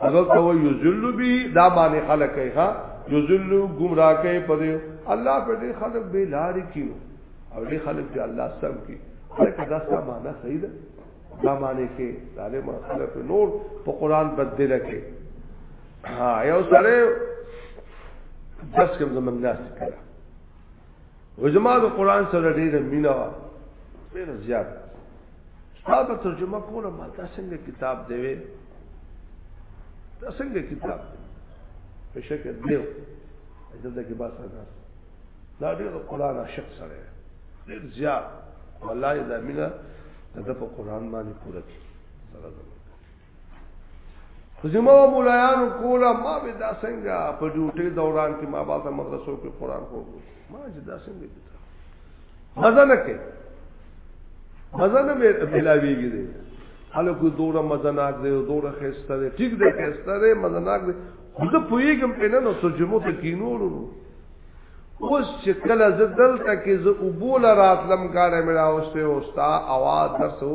حضرت او یذل به دا باندې خلق کوي ها یذل گمراه کوي په دې الله په دې خلق به لار کیو او دې خلق دې الله سم کی هرکه دا سم معنا صحیح ده دا معنی کې ظالم خلق نور په قران بدل کې ها یو سره داس کوم زمنګ ناس کړه و زما د قران سره ډیره مینه وا ډیره زیات کتاب ترجمه کوله ما دا څنګه کتاب دی وې دا څنګه کتاب دی په شکل دیو دلته کې باسه دا دا ډیر قران عاشق سره ډیر زیات والله دا مینه د په قران باندې پوره کړي سره زما مولایانو کولا ما به دا څنګه په ډیوټي دوران کې ما باسه مدرسو کې قران خو ما چې دا څنګه دي مزه نه کې مزه نه ملاویږي دي حالا کوئی دوره مزناک دی دوره خسته دی ټیک دی خسته دی مزناک دی خود پویګم په نه نو ترجمه ته کینورو اوس چې کله زه دلته کې زه وبول راتلم کار مې راوسته اوستا اواز درسو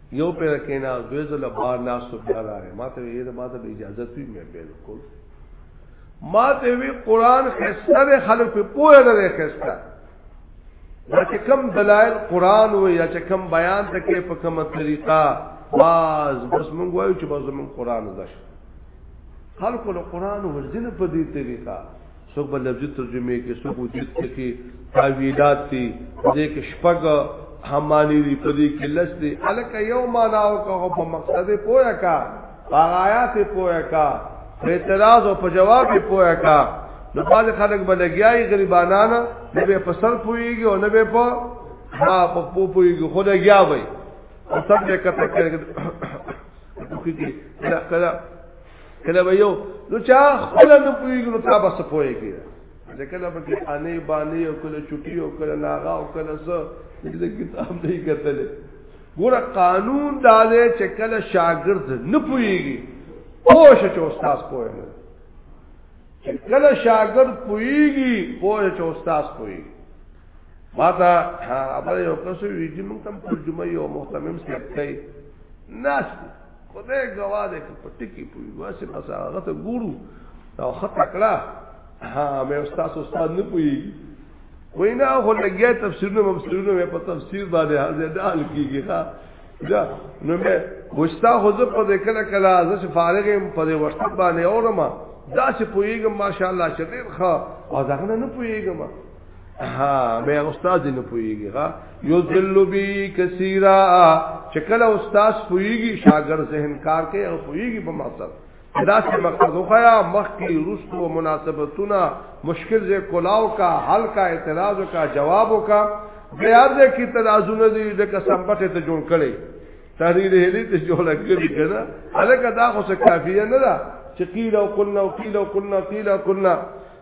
یو پیر کینا دوی زله بار ناسو بیا راغی ما ته یې ما ته اجازه توی مې بالکل ما ته وی قران خسته خلک په پوهه لري خسته دا چې کم دلایل قران و یا چې کم بیان ته کې په کومه طریقه باز بس مونږ وایو چې باز مونږ قران زده خلکو له قران ورځنه په دې طریقه څوک به لفظي ترجمه کې څوک وجود کې تاویلات دي دې کې شپږ همانی دي په دې کې لس دي الکه یو معنا او کو په مقصد پوهه کا پاغایات پوهه کا اعتراض او په جواب پوهه کا نو باز خلک بلګیای غریبانان نه به په سر پويږي او نه به په ما په پو پويږي خو دا گیا وي او سب دې کته کړي کله کله کله به یو نو چا خپل نه پویږي نو تا بس پویږي دا کله به کې انې باندې او کله چټي او کله ناغا او کله څه دې کتاب نه کتل ګوره قانون دا دی چې کله شاګرد نه پویږي او چې استاد پویږي چې کله شاګرد پویږي او چې استاد پویږي ما ته خبره یو کس وی چې موږ تم ترجمه یو محتمم سیټ کړي ناشته خدای ګواه ده په ټکی پوي واسه بس هغه ته ګورو او خط کړه ها مې استاد استاد نه پوي وینا هو لګیا تفسیرونه مفسرونه مې په تفسیر باندې حاضر دال کیږي ها دا نو مې وستا خو زه په دې کله کله زه فارغ يم په دې وخت باندې اورم دا چې پويګم ماشاءالله چې ډېر ښه او ځنه نه پويګم ها به استاد نه پويږي ها یو ذل بی کثیرا چکل استاد پويږي شاګرد ذهن کار کوي او پويږي په مقصد دا چې مقصد وخیا مخکې رسو مناسبتونه مشکل زې کلاو کا حل کا اعتراض کا جواب کا بیا دې کې تنازونه دې د قسم پټه ته جوړ کړي تحریر هلی ته جوړ کړی کنه الکه دا خو څه کافیه نه ده چې قیل او قلنا او قیل او قلنا قیل او قلنا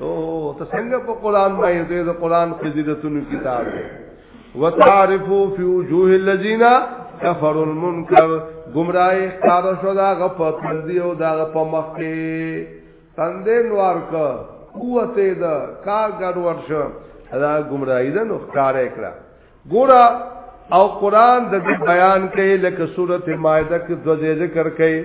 او ته څنګه په قران باندې د قران فضیلتونو کتاب دی وتعرفوا في وجوه الذين كفروا المنكر گمراهي کار شو دا غپ پردي او دا غپ مخ کې تندې نوار کا قوت دا کا ګډ ورشه دا گمراهي ده نو ښکارې کړه ګورا او قران د بیان کوي لکه سوره مائده کې د ذکر کوي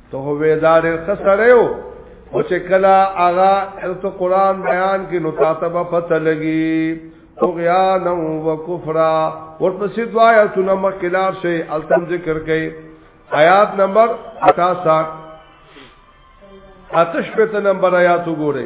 ته وېدار خسړیو او چې کلا اغا ته قران بیان کې نو تاسو په پته لګي او غیا نو وکفرا ورپسې دوایا تونه مخکلار شي التم ذکر کوي آیات نمبر 68 آتش په نمبر آیات وګوره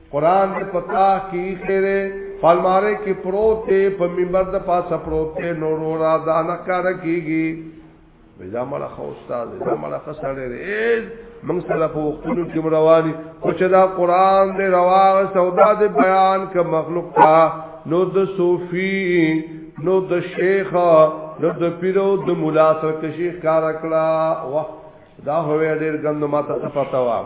قران دې پتا کی خیره فالماره کې پروت دی په منبر د پاسه پروت دی نور را دا نه کار کیږي وځه مړه خو استاد دې مړه خسړې دې موږ سره په وختونو کې رواني خو چې دا قران دې روا سودا دې بیان ک مخلوق تا نو د صوفي نو د شیخ نو د پیرو د مولا سره شیخ کار کړه واه دا هوې ډېر ګند ماته پتا واه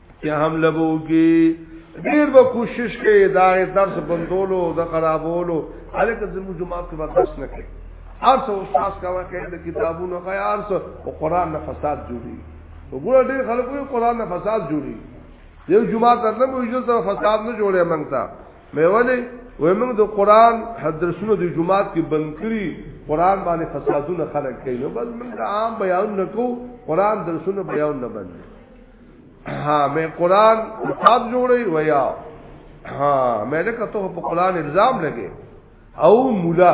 چې حمله وکړي ډیر به کوشش کوي دا درس بندولو د خرابولو الکه زموږ جماعت کې به درس نه کوي ارس او استاد کا واقع د کتابونو غي ارس او قران نه فساد جوړي وګوره ډیر خلک وي قران نه فساد جوړي یو جماعت نه مو یو سره فساد نه جوړي موږ ته مې ولې وې موږ د قران حدرسونو د جماعت کې بند کړی قران باندې فسادونه خلک کوي نو بس موږ عام بیان نکو قران درسونه بیان نه بند ها مې قران کتاب جوړي ویا ها مې له کته په قران الزام لګي او مولا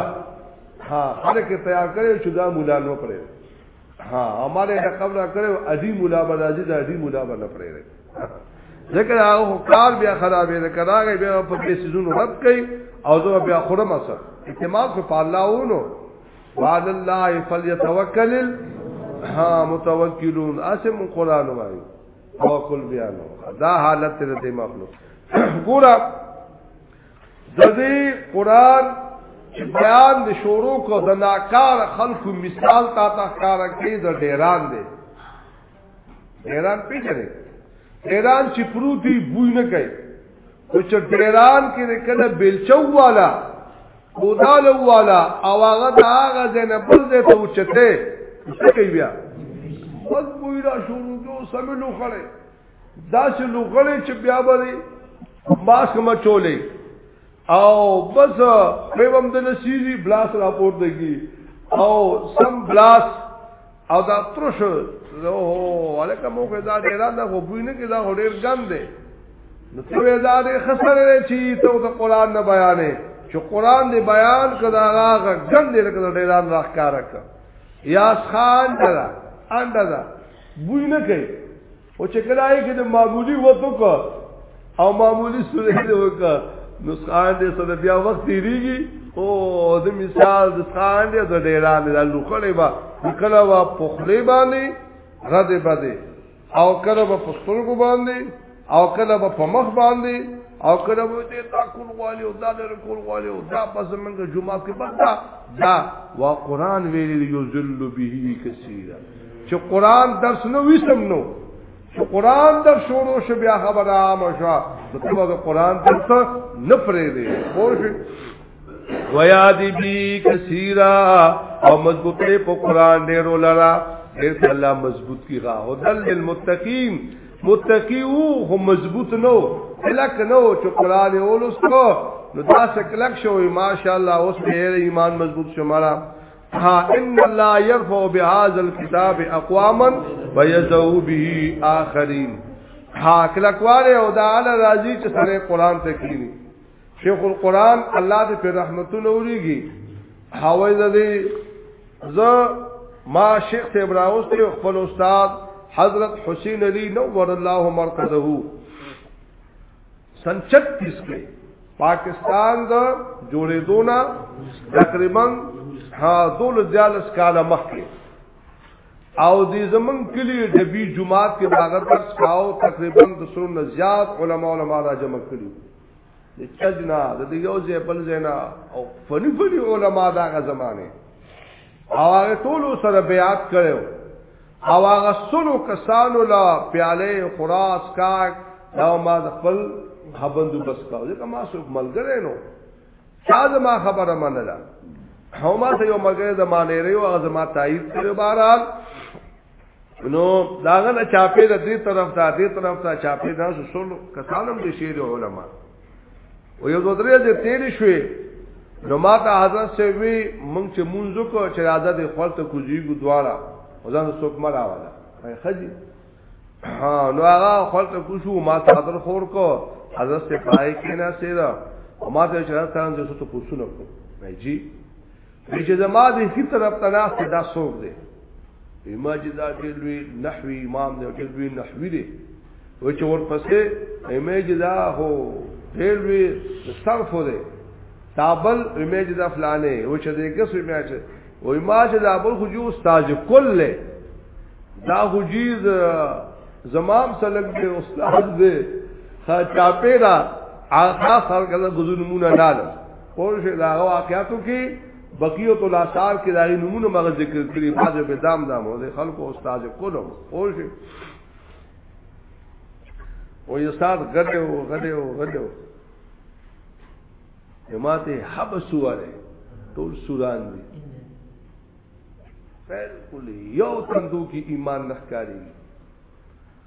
ها خلک تیار کړي چې دا مولا نو پرې ها امره د قبل کړو ادي مولا بناجي د ادي مولا بن پرې ذکر هغه کار بیا خرابې نه کراږي بیا په پیسې زونه رد کړي او زه بیا خورم اثر اعتماد په الله ونو وعلى الله فليتوكل ها متوکلون اسم قران وایي توکل بیان دا حالت دې مخلوق ګورا د دې قران چې بیان د شورو کو د ناکار خلکو مثال تا تا کار کوي د ډیران دی ډیران پیژنې ډیران چې پروتي بوی نه کوي او چې ډیران کې د کله بیلچو والا کودال والا او هغه د هغه ځنه بل دې ته اوچته څه کوي بیا خود پوی را شروع جو سمې لوخړې دا چې لوخړې چې بیا باندې ماسک مچولې او بس په ومدل سیری بلاس راپور دیږي او سم بلاس او دا ترش او ولکه مو کې دا ډیر دا خو بوینه کې دا ډیر ګم دی نو ته دا دې خسرې چې ته د قران نه بیانې چې قران دې بیان کړه هغه ګم دې لکه ډیران راخکارک یاس خان دا انده دا بوی نه کوي او چې کله یې کې د معمولی وتوک او معمولی سورې دې وکړه نسخان دې سره بیا وخت تیریږي او د مثال د خان دې د ډیران د لوخړې با کله وا پخلې باندې رد باندې او کله په پسترګو باندې او کله په مخ باندې او کله به دې تا کول غالي او دا در کول غالي او دا پس منګه جمعه کې بندا دا وا قران ویلي یذل به کثیر چې قران درس نو وسم نو چې قران در شروع شو بیا خبره عامه شو ته به قران درس نه پرې دی خو ویاد بی کثیرا او مضبوط په قران ډیر ولرا ډیر الله مضبوط کی غا او دل للمتقین متقی وو هم مضبوط نو الک نو چې قران اولستو نو دا څه کلک شوی ماشاءالله اوس به ایمان مضبوط شمارا ها ان الله يرفع بهذا الكتاب اقواما ويذو به اخرين ها کله کواله او دا الله راضي چې سره قران ته کینی شیخ القران الله دې په رحمتونو وريږي هاوی دې ز ما شیخ ته ابراوس ته خپل استاد حضرت حسین علی نور الله مرقده سن 36 کې پاکستان د جوړېدو نه تقریبا ها دول زیالس کاله مخکې او دې زمون کلی د بي جمعات کې باغت درس کاو تقریبا د سرو نه زیات علما علما را جمع کړي د چجنا د دې یو ځای بل ځای نه او فني فني علما دا غ زمانه او هغه ټول سره بیعت کړو او هغه سلو کسانو لا پیاله خراس کاک دا ما د خپل حبندو بس کاو ځکه ما سو ملګری نو ساز ما خبره منله هو ما ته یو ملګری د معنی ریو هغه ما تایید کړو بهرحال نو داغه چاپې د دې طرف ته دې طرف ته چاپې دا سلو کسانم د شیر علماء او یو دوه درې دې تیر شوې نو ما ته حضرت سے وی مونږ چې مونږ کو چې راځه دې خپل ته کوزیګو دواړه ځان څوک مرا ولا خجی ها نو هغه خپل ته کوشو ما ته حضرت خور کو حضرت سے پای کې نه سیدا ما ته چې راځه څنګه څه ته پوښتنه کو جی چې زما د هی طرف ته نه دا څوک دی ما چې دا ډېر لوی نحوی امام دی ډېر لوی نحوی دی و چې ورپسې ایمج دا هو ډېر لوی صرف دی تابل ایمج دا فلانه و چې دې کس ایمج و ما چې دا بل خو جو استاد کل دا خو جیز زمام سلک دی استاد دی خا چاپیرا آخا خلق دا گزر نمونه نالم پوه شئ دا واقعاتو کې بقیت الاثار کې داغي نمونه مغه ذکر کړی بعض به دام دام او خلکو استاد کولم پوه شئ او یو استاد غډه او غډه او غډه جماعت حب سواره ټول سوران دي فعل کلی یو تندو کی ایمان نخکاری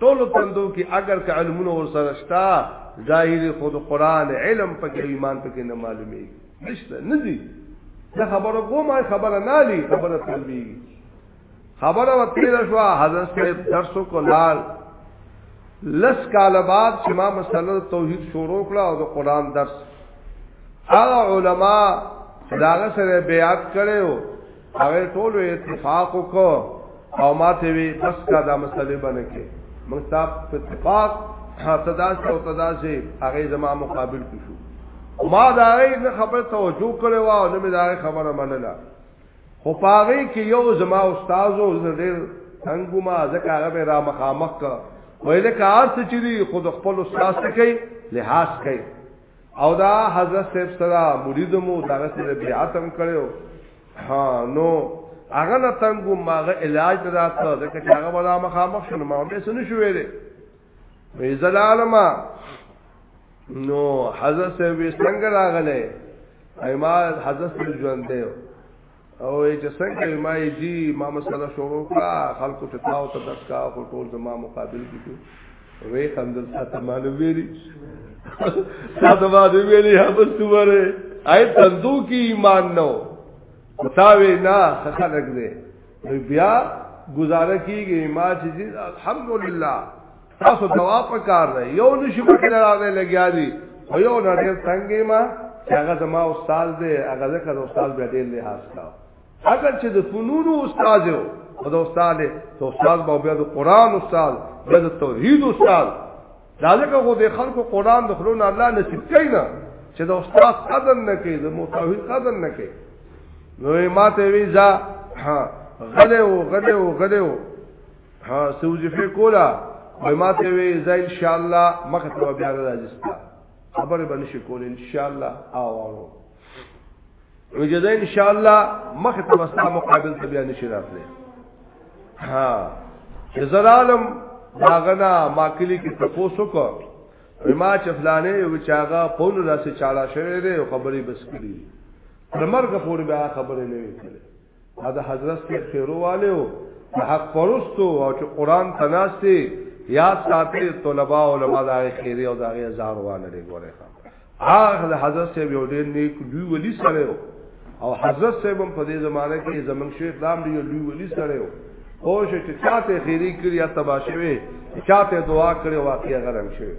ټولو تندو کې اگر که علمونه ورسره شتا ظاهر خود قران علم په ایمان په کې نه معلومي نشته نه دي دا خبره کومه خبره نه لي خبره تلوي خبره وتیل شو حضرت صاحب درس کو لال لس کال بعد چې ما مسله توحید شروع کړه او د قران درس هغه علما داغه سره بیعت کړو هغه ټول اتفاق وکړو او ماته وی بس کا دا مسلې باندې کې موږ صاحب په اتفاق صداس او تداسي هغه زما مقابل کې شو ما دا غي نه خبر توجه کړو او نه مې دا خبره منله خو پاره کې یو زما استادو زړه څنګه ما ځکه هغه را مخامخ ویل کار څه چي خود خپل استاد کوي لحاظ کوي او دا حضرت صاحب سره مرید مو دغه سره بیعت هم کړو ها نو هغه نه تنګو ماغه علاج راته ځکه چې هغه ولا مخامخ شنو ما به سن شو ویلې وی زلالما نو حضرت صاحب څنګه راغله ایما حضرت ژوند دی او چې څنګه ما یې جی ما مسله شروع کا خلکو ته تاو ته درس کا خو ټول زما مقابل کیږي وې خندل ساته مانو ویری ساته مانو ویری هم څومره آی تندو کی ایمان نو متاوی نا خلق دې بیا گزاره کیږي ما چې الحمدلله تاسو دوا په کار دی یو نشي په کړه راځي لګیا دي خو یو نه ډېر څنګه ما هغه زما استاد دی هغه ځکه د استاد به ډېر لحاظ کاو اگر چې د فنون استاد یو د استاد ته استاد به بیا د قران استاد بیا د توحید استاد دا ځکه خو د خلکو قران د خلونو الله نصیب کوي نه چې د استاد قدر نه کوي د متوحید قدر نه کوي نو ماته وی ځا غلې او غلې او غلې ها سوزفه کولا وای ما ته وی زای ان شاء الله مخه ته بیا راځستا خبر باندې شي کول ان شاء الله اوارو وجزا ان شاء الله مخه ته وستا مقابل ته بیا نشي راتله ها جزرالم داغنا ماکلی کی تفوسو کو ما چې فلانه یو چاغه پون راسه چاړه شوی دی خبرې بس کړی مرګ پورې بیا خبرې نه وکړي دا د حضرت صاحب خیرو والے او د حق پرستو او چې قران تناسي یاد ساتي طلباء علما دا خیری او دا هزار والے دی ګوره هغه د حضرت صاحب یو ډېر نیک لوی ولی سره او حضرت صاحب په دې زمانه کې زمون شیخ دام دی لوی ولی سره او چې چاته خیری کړی یا تباشوي چاته دعا کړي واقعي غرم شي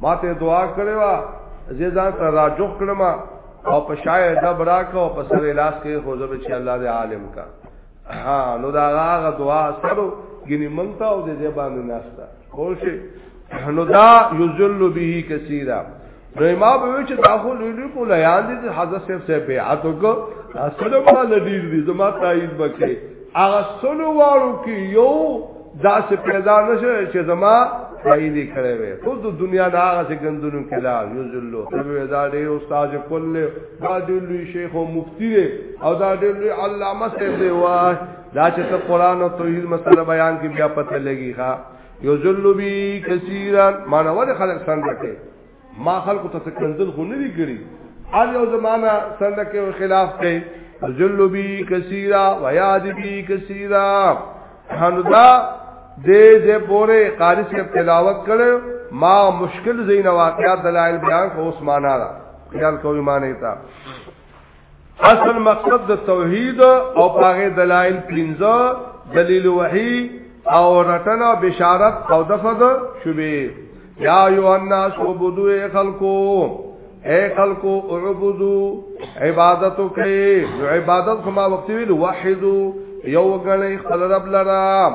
ماته دعا کړي وا زیدان تر راجو کړم او په شای دب راکا او په سر لاس کې خوزه به چې الله دې عالم کا ها نو دا هغه دعا سره ګنې مونږ ته او دې باندې ناشتا خوشي نو دا یذل به کثیرا نو ما به وی چې دا خو لولي کو لیان دي چې حضرت صاحب صاحب بیعت وکړ اصل ما لډیر دي زما تایید وکړي هغه سلو والو کې یو دا چې پیدا نشه چې زما راي دي کړې وي خو د دنیا نه هغه څنګه ګندونو کې لا یو ذلو ته وی دا دی استاد کول دا دی لوی شیخ او مفتی دی او دا دی لوی علامه سي دی واه دا چې ته قران او توحید مسله بیان کې بیا پته لګي ها یو ذلو بي کثیرا مانو ور خلق څنګه کوي ما خلق ته کنزل خو نه دی کړی هر یو زمانہ سره کې خلاف کوي ذل بی کثیرا و یاد بی کثیرا حندا دې دې پوره قاری سے تلاوت کړو ما مشکل زین واقعات دلائل بیان کو عثمانہ خیال کوي معنی تا اصل مقصد د توحید او پاغه دلایل پنځه دلیل وحی او رټنا بشارت او دفد شوبه یا ایو الناس عبدو اے خلقو اے خلقو عبدو عبادتو کئی عبادت کما وقتی ویل وحدو یو گلی خلرب لرام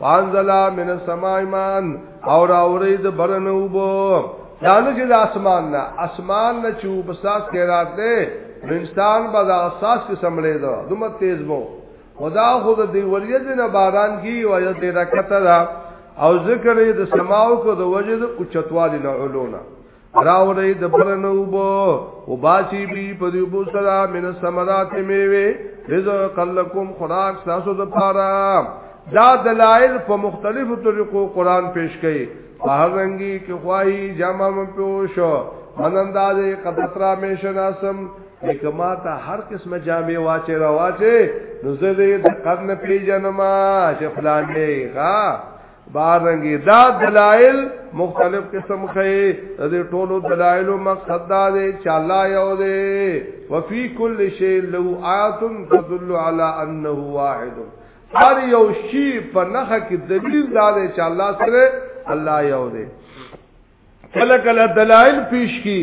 پانزلا من السماء ایمان او راوری د برنو بو دانه چې د اسمان نه اسمان نه چې وبساس کې راته انسان به د اساس کې سمړې دو دومره تیز بو خدا خود دی وریځ نه باران کی او یا دې راکته دا او ذکر یې د سماو کو د وجد او چتوالي نه علونا راوړی د برنو بو او باسی بی په دې بو سره من سمرات میوه رزق لکم خوراک تاسو د پاره دا دلائل په مختلفو طریقو قران پیش کړي په هر رنګي کې خوای جامع م پوش من انداز قدرترا می شناسم کما ته هر قسمه جامع واچي را واچي نو زه دې د قرن پیجنما چې فلان دی ها بارنګي دا دلایل مختلف قسم خې د دې ټولو دلایلو مقصد دا دی چې الله یو دی وفي كل شيء له آیات تدل على انه واحد هر یو شی په نخ کې دلیل دا دی چې الله سره الله یو دی کله کله دلائل پیش کی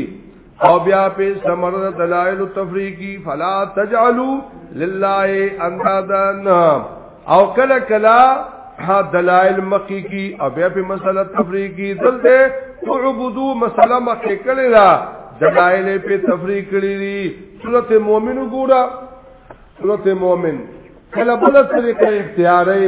او بیا په سمر دلائل او تفریقی فلا تجعلوا لله اندادن او کله کله ها دلائل مخی کی او بیا په مسله تفریقی دلته تعبدو مسله مخی کړي دا دلائل په تفریق کړي دي سورته مؤمن وګوره سورته مؤمن کله بل طریقه اختیارې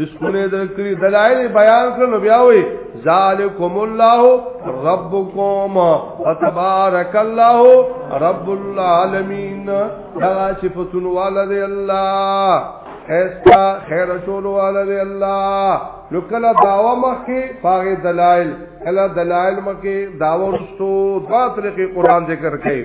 رزقونه درکړي دلایل بیان کړو بیا وي ذالکم الله ربکم وتبارک الله رب العالمین دا صفاتون والده الله ایستا خیر شول والده الله نو کله داوا مخکي پاغه دلایل کله دلایل مخکي داوا رسو دوا طریقې قران ذکر کوي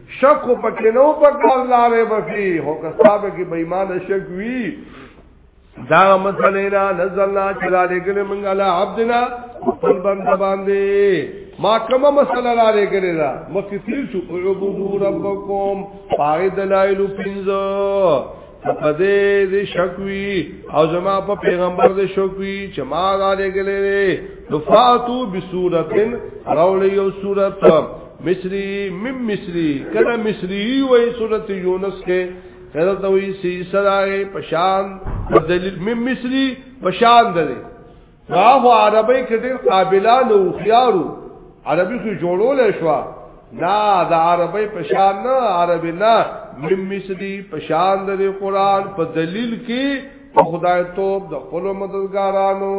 شک خو پکې نو پکار لاره بفي هو کسابه کې بېمانه شک وی دا مسلې را نزلنا چې را لګل موږ علا عبدنا خپل بند باندې ما کومه مسله را لګل دا مخکې تیر شو عبدو ربکم پای دلایل پینځه په دې دې شکوي او زما په پیغمبر دې شکوي چې ما را لګلې دفاتو بصورتن راولې یو صورت مصری مم مصری کله مصری وې صورت یونس کې کله ته وې سی سره پشان دلیل مم مصری پشان دلیل راهو عربی کې ډېر قابلان او خيارو عربي خو جوړول شو نه د عربی په شان نه عربي نه مم مسدي په شان د قران په دلیل کې په خدای توپ د خپل مددګارانو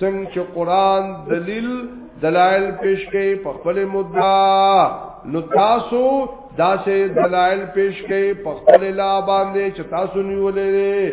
څنګه چې قران دلیل دلائل پیش کړي په خپل مدعا نو تاسو دا چې دلائل پیش کړي په خپل لا باندې چې تاسو نیولې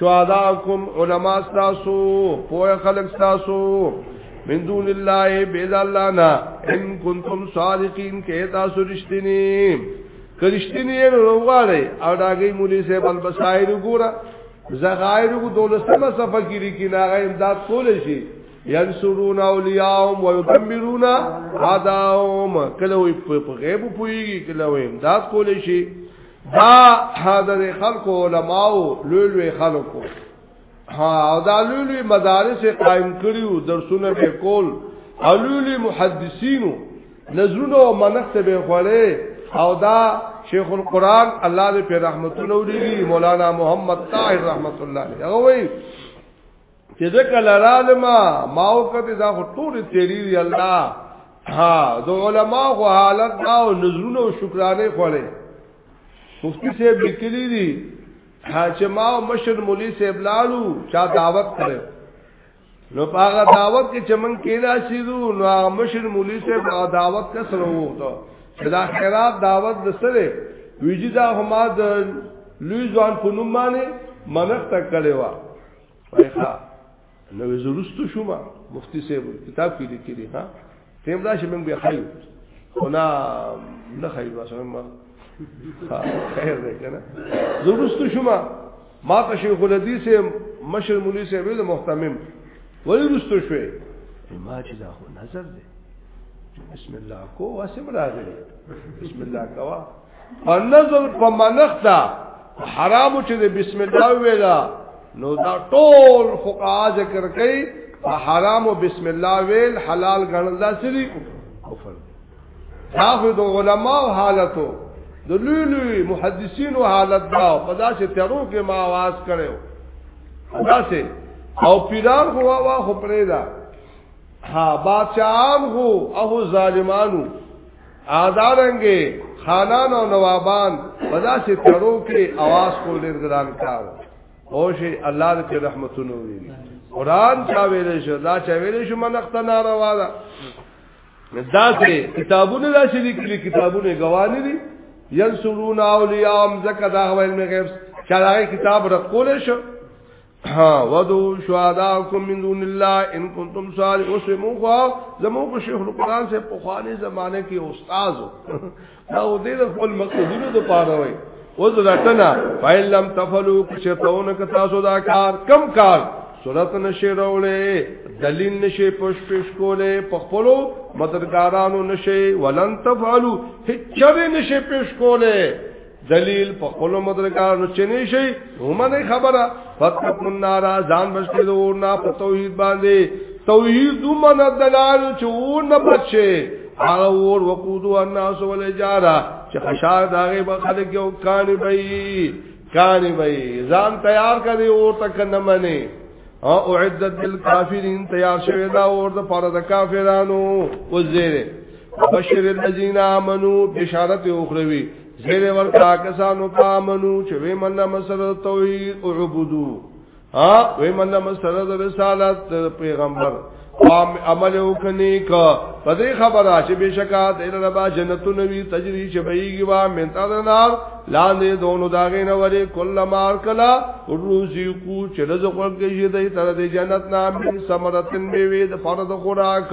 شهداکم علما تاسو پوهه خلق تاسو من دون الله بيد الله نا ان کنتم صادقین کې تاسو رښتینی کرشتینی وروغاړي او داګي مولي سه بل بصائر ګورا زغائر کو دولسمه صفه کې لیکي ناغه امداد کول شي ينصرون اولیاءهم ويدمرون اعداءهم کله په غیب پويږي کله امداد کول شي دا حاضر خلکو علماو لوی لوی خلکو او دا لوی لوی مدارس قائم کړیو درسونه به کول او لوی لوی محدثینو نظرونه او منخت به خوړې او دا شیخ القرآن الله دې په رحمتونو لري مولانا محمد طاهر رحمت الله علیه هغه وایي چې ذکر لرال ما ما وکړه دا ټول تیری دی الله ها د علما خو حالت دا او نظرونه او شکرانه خوړې مفتی صاحب لیکلی دي چې ما او مشر مولوی صاحب لالو چا دعوت کړو نو هغه دعوت کې چې من کېلا شیدو نو هغه مشر مولوی صاحب دا دعوت کا سره وته چې دا خیرات دعوت د سره ویجی دا هما د لوی ځوان په نوم باندې منښت کړي وا وایخه نو زرستو شوم مفتی صاحب کتاب کې لیکلي ها تیم دا چې موږ بیا خایو خو نه نه خایو واسه ما خیر دی کنه زرستو شوم ما ته شیخ الحدیث مشر مولوی صاحب له محتمم ولی رستو شوې ما چې دا خو نظر دی بسم الله کو واسم راغلی بسم الله کوا په نظر په منختا حرام چې د بسم الله ویلا نو دا ټول فقها ذکر کوي په حرام او بسم الله ویل حلال ګڼل دا سری کفر دا خو د علماو حالتو د لوی لوی محدثینو حالت دا په داسې تیرو کې ما आवाज کړو داسې او پیران خو وا خو پرې دا ها بادشاہان خو او ظالمانو ادارنګي خانان او نوابان په داسې تړو کې आवाज کول ډیر ګران کار او شي الله دې رحمتونه وي قران چا ویل شو دا چا ویل شو منخت ناروا ده دا چې کتابونه دا شې لیکلي کتابونه غواني دي ينصرون اولیاء زکه دا ویل مې غیب چا دا کتاب رد کول شو ها ودو شهداکم من دون الله ان کنتم صالح اوس مو خو زمو کو شیخ القران سے پخوانی زمانه کې استاد دا و دې خپل مقصدونو د پاره وای او ذاتنا فایل لم تفلو کشتون ک تاسو دا کار کم کار صورت نشي راولې دلیل نشي پوش پیش کولې پخپلو مددګارانو نشي ولن تفعلوا هیڅ نشي پیش کولې دلیل په خپل مدرکانو چې نشي ومنه خبره فتق النار ځان بچی د اور نه په توحید باندې توحید ومنه دلال چې اور نه بچي هغه اور وقودو الناس والجاره چې خشاع داغه به خلک یو کانی بې کانی بې ځان تیار کړي اور تک نه مني او اعدت للکافرین تیار شوی دا اور د پاره د کافرانو وزیره بشیر الذین آمنو بشارت اخروی زیر ورکا کسانو تا آمنو چه وی من مسر توحید اعبدو ها وی من مسر رسالت پیغمبر عمل وکنی کا پدې خبره چې بشکا د ربا جنتونه وی تجری چې بهيږي وا من تدنار لاندې دونو داغې نه وری کله مار کلا روزي کو چې رزق ورکړي دې تر دې جنت نام سمرتن به وي د فرض خوراک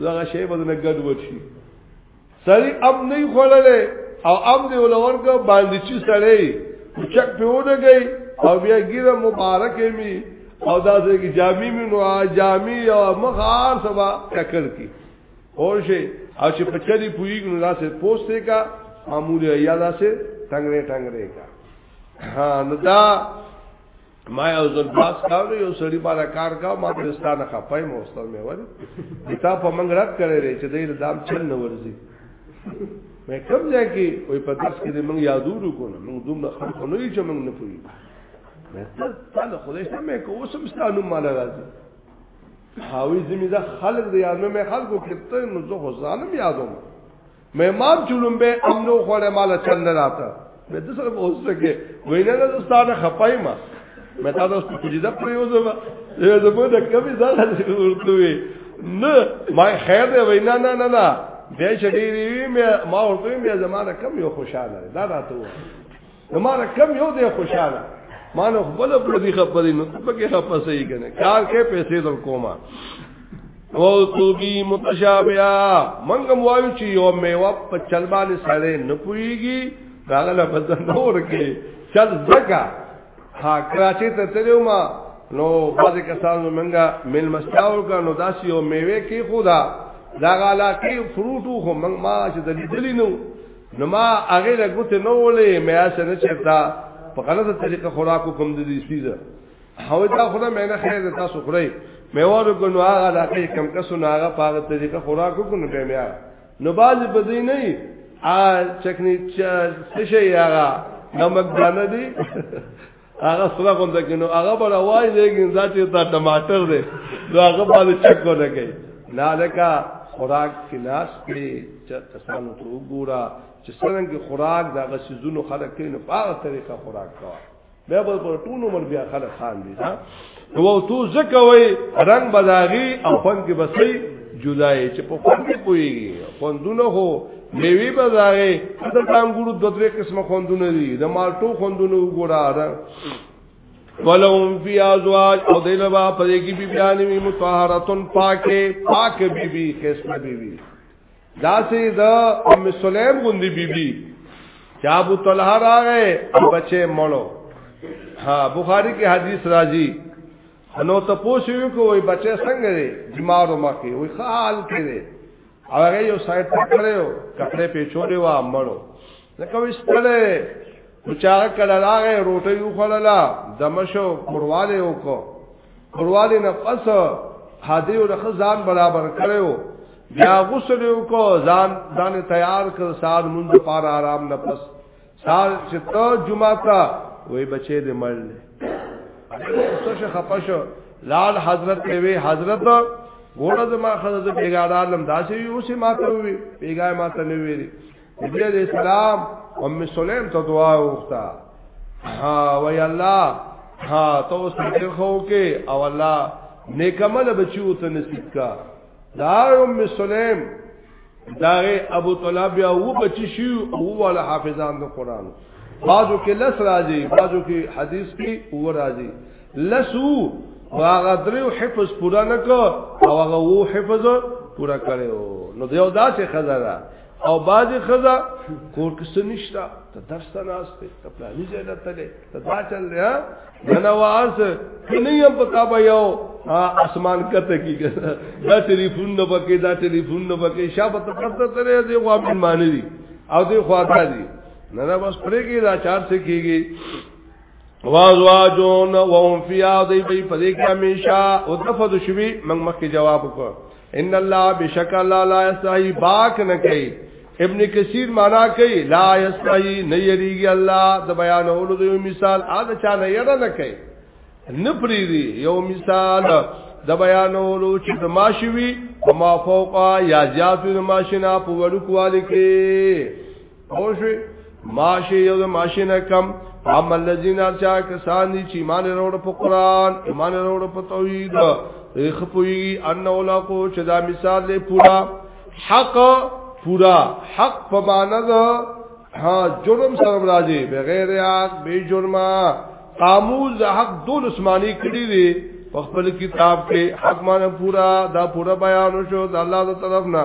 دغه شی بدل ګډ وشي سړی اب نه خړلې او ام دی ولور کا باندې چې سړی چک په ونه گئی او بیا ګیره مبارکې می او دا سه کی جامی می نو جامی او مخار سبا ټکر کی اور شي او چې پچری پویګ نو لاسه پوسټه کا معمول یا لاسه ټنګره ټنګره کا ها نو دا ما یو ځل باس کاوه یو سړی بالا کار کا ما پرستانه خپای مو استاد مې وایي کتاب په منګ رات کړی دی چې دیر دام چل نه ورزي مې کوم ځای کې وې په درس کې موږ یادو وکړو موږ دومره خلک نه یو چې موږ نه پوي مې ته له خدای سره مې کو اوسم ستانو مال راځي هاوی زمي دا خلک دی یادو مې خلکو کې ته نو زه ځانم یادوم مې مام چولم به امنو خوړه مال چند راته مې د سره اوس څنګه وینا نه ستاره خپای ما مې تا دوست پوجیدا پریوزم یو زمو د کمی ځان ورته وی نه ما خیر دی وینا نه نه نه به شډیری مې ما ورته مې زمانه کم یو خوشاله دا راته نو ما کم یو دی خوشاله ما نو خپل په دې خبرې نو په کې خپه صحیح کنه کار کې پیسې در کوما او تو بي متشابیا منګم وایو چې یو میوه په چل باندې سړې نه پويږي هغه له بدن نور کې چل زګه ها کراچي ته تلو ما نو بعض کسانو منګه مل مستاو کا نو داسي یو میوه کې خدا دا غالا کې فروټو خو منګ ما چې د دې دلی نو نو ما هغه له ګوت نه ولې مې اسه نه چرتا په غلطه طریقه خوراک کوم د دې سیزه هو دا خدای مې نه خیر تاسو خوري مې وره ګنو هغه د کې کم کسو نه هغه په هغه طریقه خوراک کوم به مې نو باز په دې نه ا چکني چې شي هغه نمک دانه دي هغه سره غونډه کینو هغه به راوای دی ګنځا چې دا ټماټر دی نو هغه باندې چک ونه کوي نه لکه خوراک کې ناس کې چې کسانو ته وګورا چې څنګه خوراک دا غسیزونو خلک کینو په هغه طریقه خوراک کوي بیا به پر ټول عمر بیا خلک خان دي ها او تو زکه وای رنگ بداغي او خوند کې بسې جدای چې په خوند کې پويږي خوندونه هو میوي بداغي د تانګورو د دوه قسمه خوندونه دي د مالټو خوندونه وګوره ولهم فی ازواج او دلوا پدې کې بیبیانې متطهراتن پاکه پاک بیبي قسمه بیبي دا سي د ام سلیم غوندي بیبي چې ابو طلحه راغې بچې مړو ها بخاری کې حدیث راځي نو ته پوښیو کوی بچې څنګه دی بیمارو مخې وي خال کې دی هغه یو سایت کړو کپڑے په چولې وا مړو لکه وستله بچا کړه راغې روټي وخړلا دمشو پرواله وکړو کورواله نه پس هادي او خزان برابر کړو بیا غسل کو ځان ځان تیار کر سار مونږ پار آرام نه پس سار چې ته جمعه تا وای بچې دې مړ نه څه خپشو لال حضرت ته وی حضرت ګوره زما خزه بیګارالم داسې وی اوسې ماته وی بیګای ماته نه ویری نبی علیہ السلام ام سلیم ته دعا وکړه ها وی الله ها تو سره خو کې او الله نیکمل بچو ته نصیب کا دا ام سلیم داغه ابو طلاب یا و بچی شو او ول حافظان د قران بازو کې لس راځي بازو کې حدیث کې و راځي لسو هغه درو حفظ پورا نکو او هغه و حفظ پورا کړو نو دیو داسې خزره او بعضی خزا کور کې سنشتا ته درس ته ناشته ته پلاني ځای نه تلې ته دا چل دی ها نه واس کنه یم پتا به یو اسمان کته کیږي دا ټلیفون نه پکې دا ټلیفون نه پکې شابه ته پرته ترې دی خو امن معنی دي او دی خو اتا دي نه دا بس پرې کې دا چار څه کیږي وازواجون وهم فی عادی بی پدې کې همیشه او دفد شوی موږ مخکې جواب وکړ ان الله بشک الله لا یستحی باک نه کوي ابن کثیر معنا کوي لا یستحی نه یریږي الله د بیانولو د یو مثال اده چا نه یره نه کوي نه پریری یو مثال د بیانولو چې د ماشوي په ما فوقا یا زیاتو د ماشینا په وړو کواله کې او شوی ماشی یو د ماشی نه کم اما الذين ارجا کسان دي چې ایمان وروړ په قران ایمان وروړ په توحید خپوی ان اولاکو چې دا مثال له پورا حق پورا حق په معنا ده ها جرم سره راځي بغیر حق به جرمه قاموز حق دول اسماني کړی دی په خپل کتاب کې حق معنی پورا دا پورا بیان شو د الله تعالی طرف نه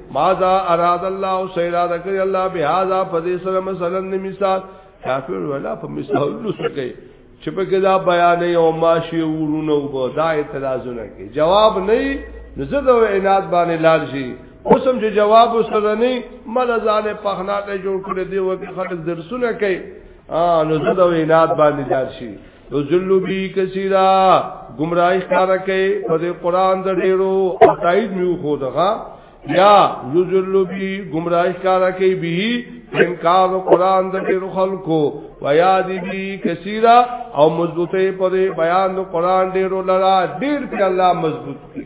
ماذا اراد الله سیرا ذکر الله بهذا فذي سره مثلا مثال کافر ولا په مثال نو سکے چې په کې دا بیان او ماشي ورونه وبو دا اعتراضونه کوي جواب نه نزد او عنایت باندې لال شي اوسم چې جواب وسره نه مل ځان په خنا کې جوړ کړی دی او خلک درسونه کوي ا نزد او عنایت باندې لال شي یذل بی کثیرا گمراهی ښکارا کوي په دې قران د ډیرو تایید میو خو دغه یا یذل بی گمراهی ښکارا کوي به انکار قران د ډیرو خلکو ویا دی بی کثیرا او مضبوطه په دې بیان د قران ډیرو لرا ډیر په الله مضبوط کی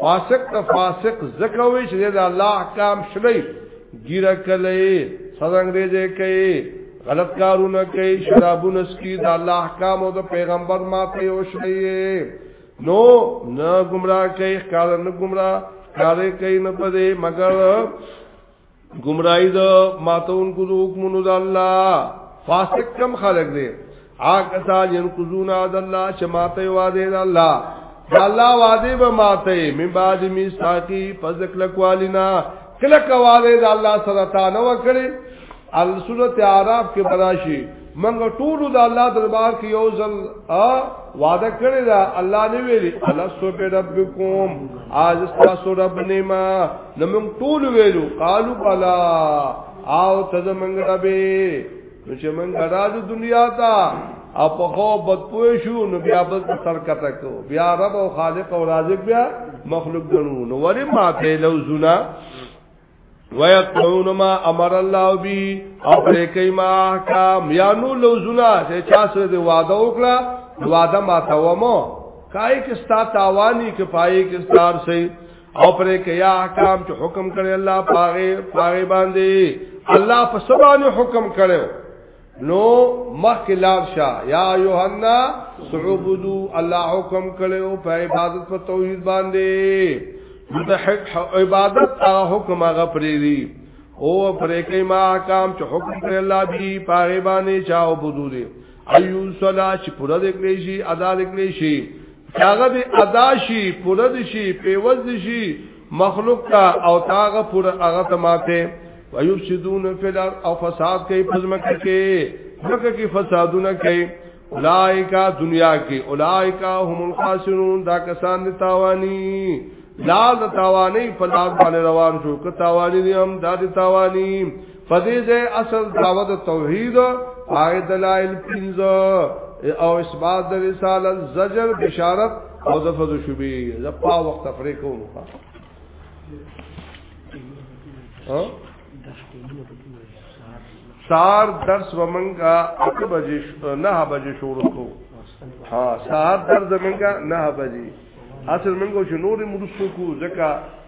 فاسق ته فاسق زکه وی چې د الله احکام شلی ګیره کلی سرنګریزه کوي غلط کارونه کوي شرابونه سکي د الله احکام او د پیغمبر ماته او شلی نو نه گمراه کوي ښکار نه گمراه کارې کوي نه پدې مگر گمراهی د ماتون کو د حکمونو د الله فاسق کم خلق دی آګه تا جن کوزونا د الله چې ماته وعده د الله د الله وعده به ماته من بعد می ساقي فزک لکوالینا کله کواله د الله سره تا نه وکړي السورت اعراف کې براشي منګه ټول د الله دربار کې یو ځل ا وعده کړی دا الله نه ویلي الله سو په ربکم از تاسو رب نیما نمون ټول ویلو قالو بلا او تز منګه ربي نو چې منګه راځو دنیا ته او په خو بد پوه شو نو بیا بل سر کته کو بیا رب او خالق او رازق بیا مخلوق ګنو نو ولی ما ته لو زنا ويقعون ما امر الله بي او پرې کوي ما احکام یا نو لوزونه چې چا سره دی وعده وکړه وعده ما تومو کای کې ستا تاوانی کې پای کې ستار سي او پرې کوي احکام چې حکم کړي الله پاغه پاغه باندې الله په سبانه حکم کړي نو مخک لار شا یا یوحنا سعبدو الله حکم کړو په عبادت په توحید باندې د عبادت هغه حکم هغه پرې دی او پرې کې ما احکام چې حکم پر الله دی پاره باندې چاو بدو دی ایو صلا چې پوره دې کړی شي ادا دې کړی شي هغه دې ادا شي پوره دې شي پیوز دې شي مخلوق تا او تاغه پر هغه تماته ويفسدون في الارض او فساد کوي پزمکه کې مکه کې فسادونه کوي اولائکا دنیا کې اولائکا هم الخاسرون دا کسان دي تاوانی لال تاوانی په لار باندې روان شو که تاوانی دي هم دا دي تاوانی په دې ځای اصل دعوه د توحید هغه دلایل پنځه او اثبات د رسالت زجر بشارت او د فضل شبی ز په وخت تفریق کوو ها سار درس ومنګه 8 بجې 9 بجې شروع کو ها سار درس ومنګه 9 بجې اصل منګو چې نورې مرسو کو ځکه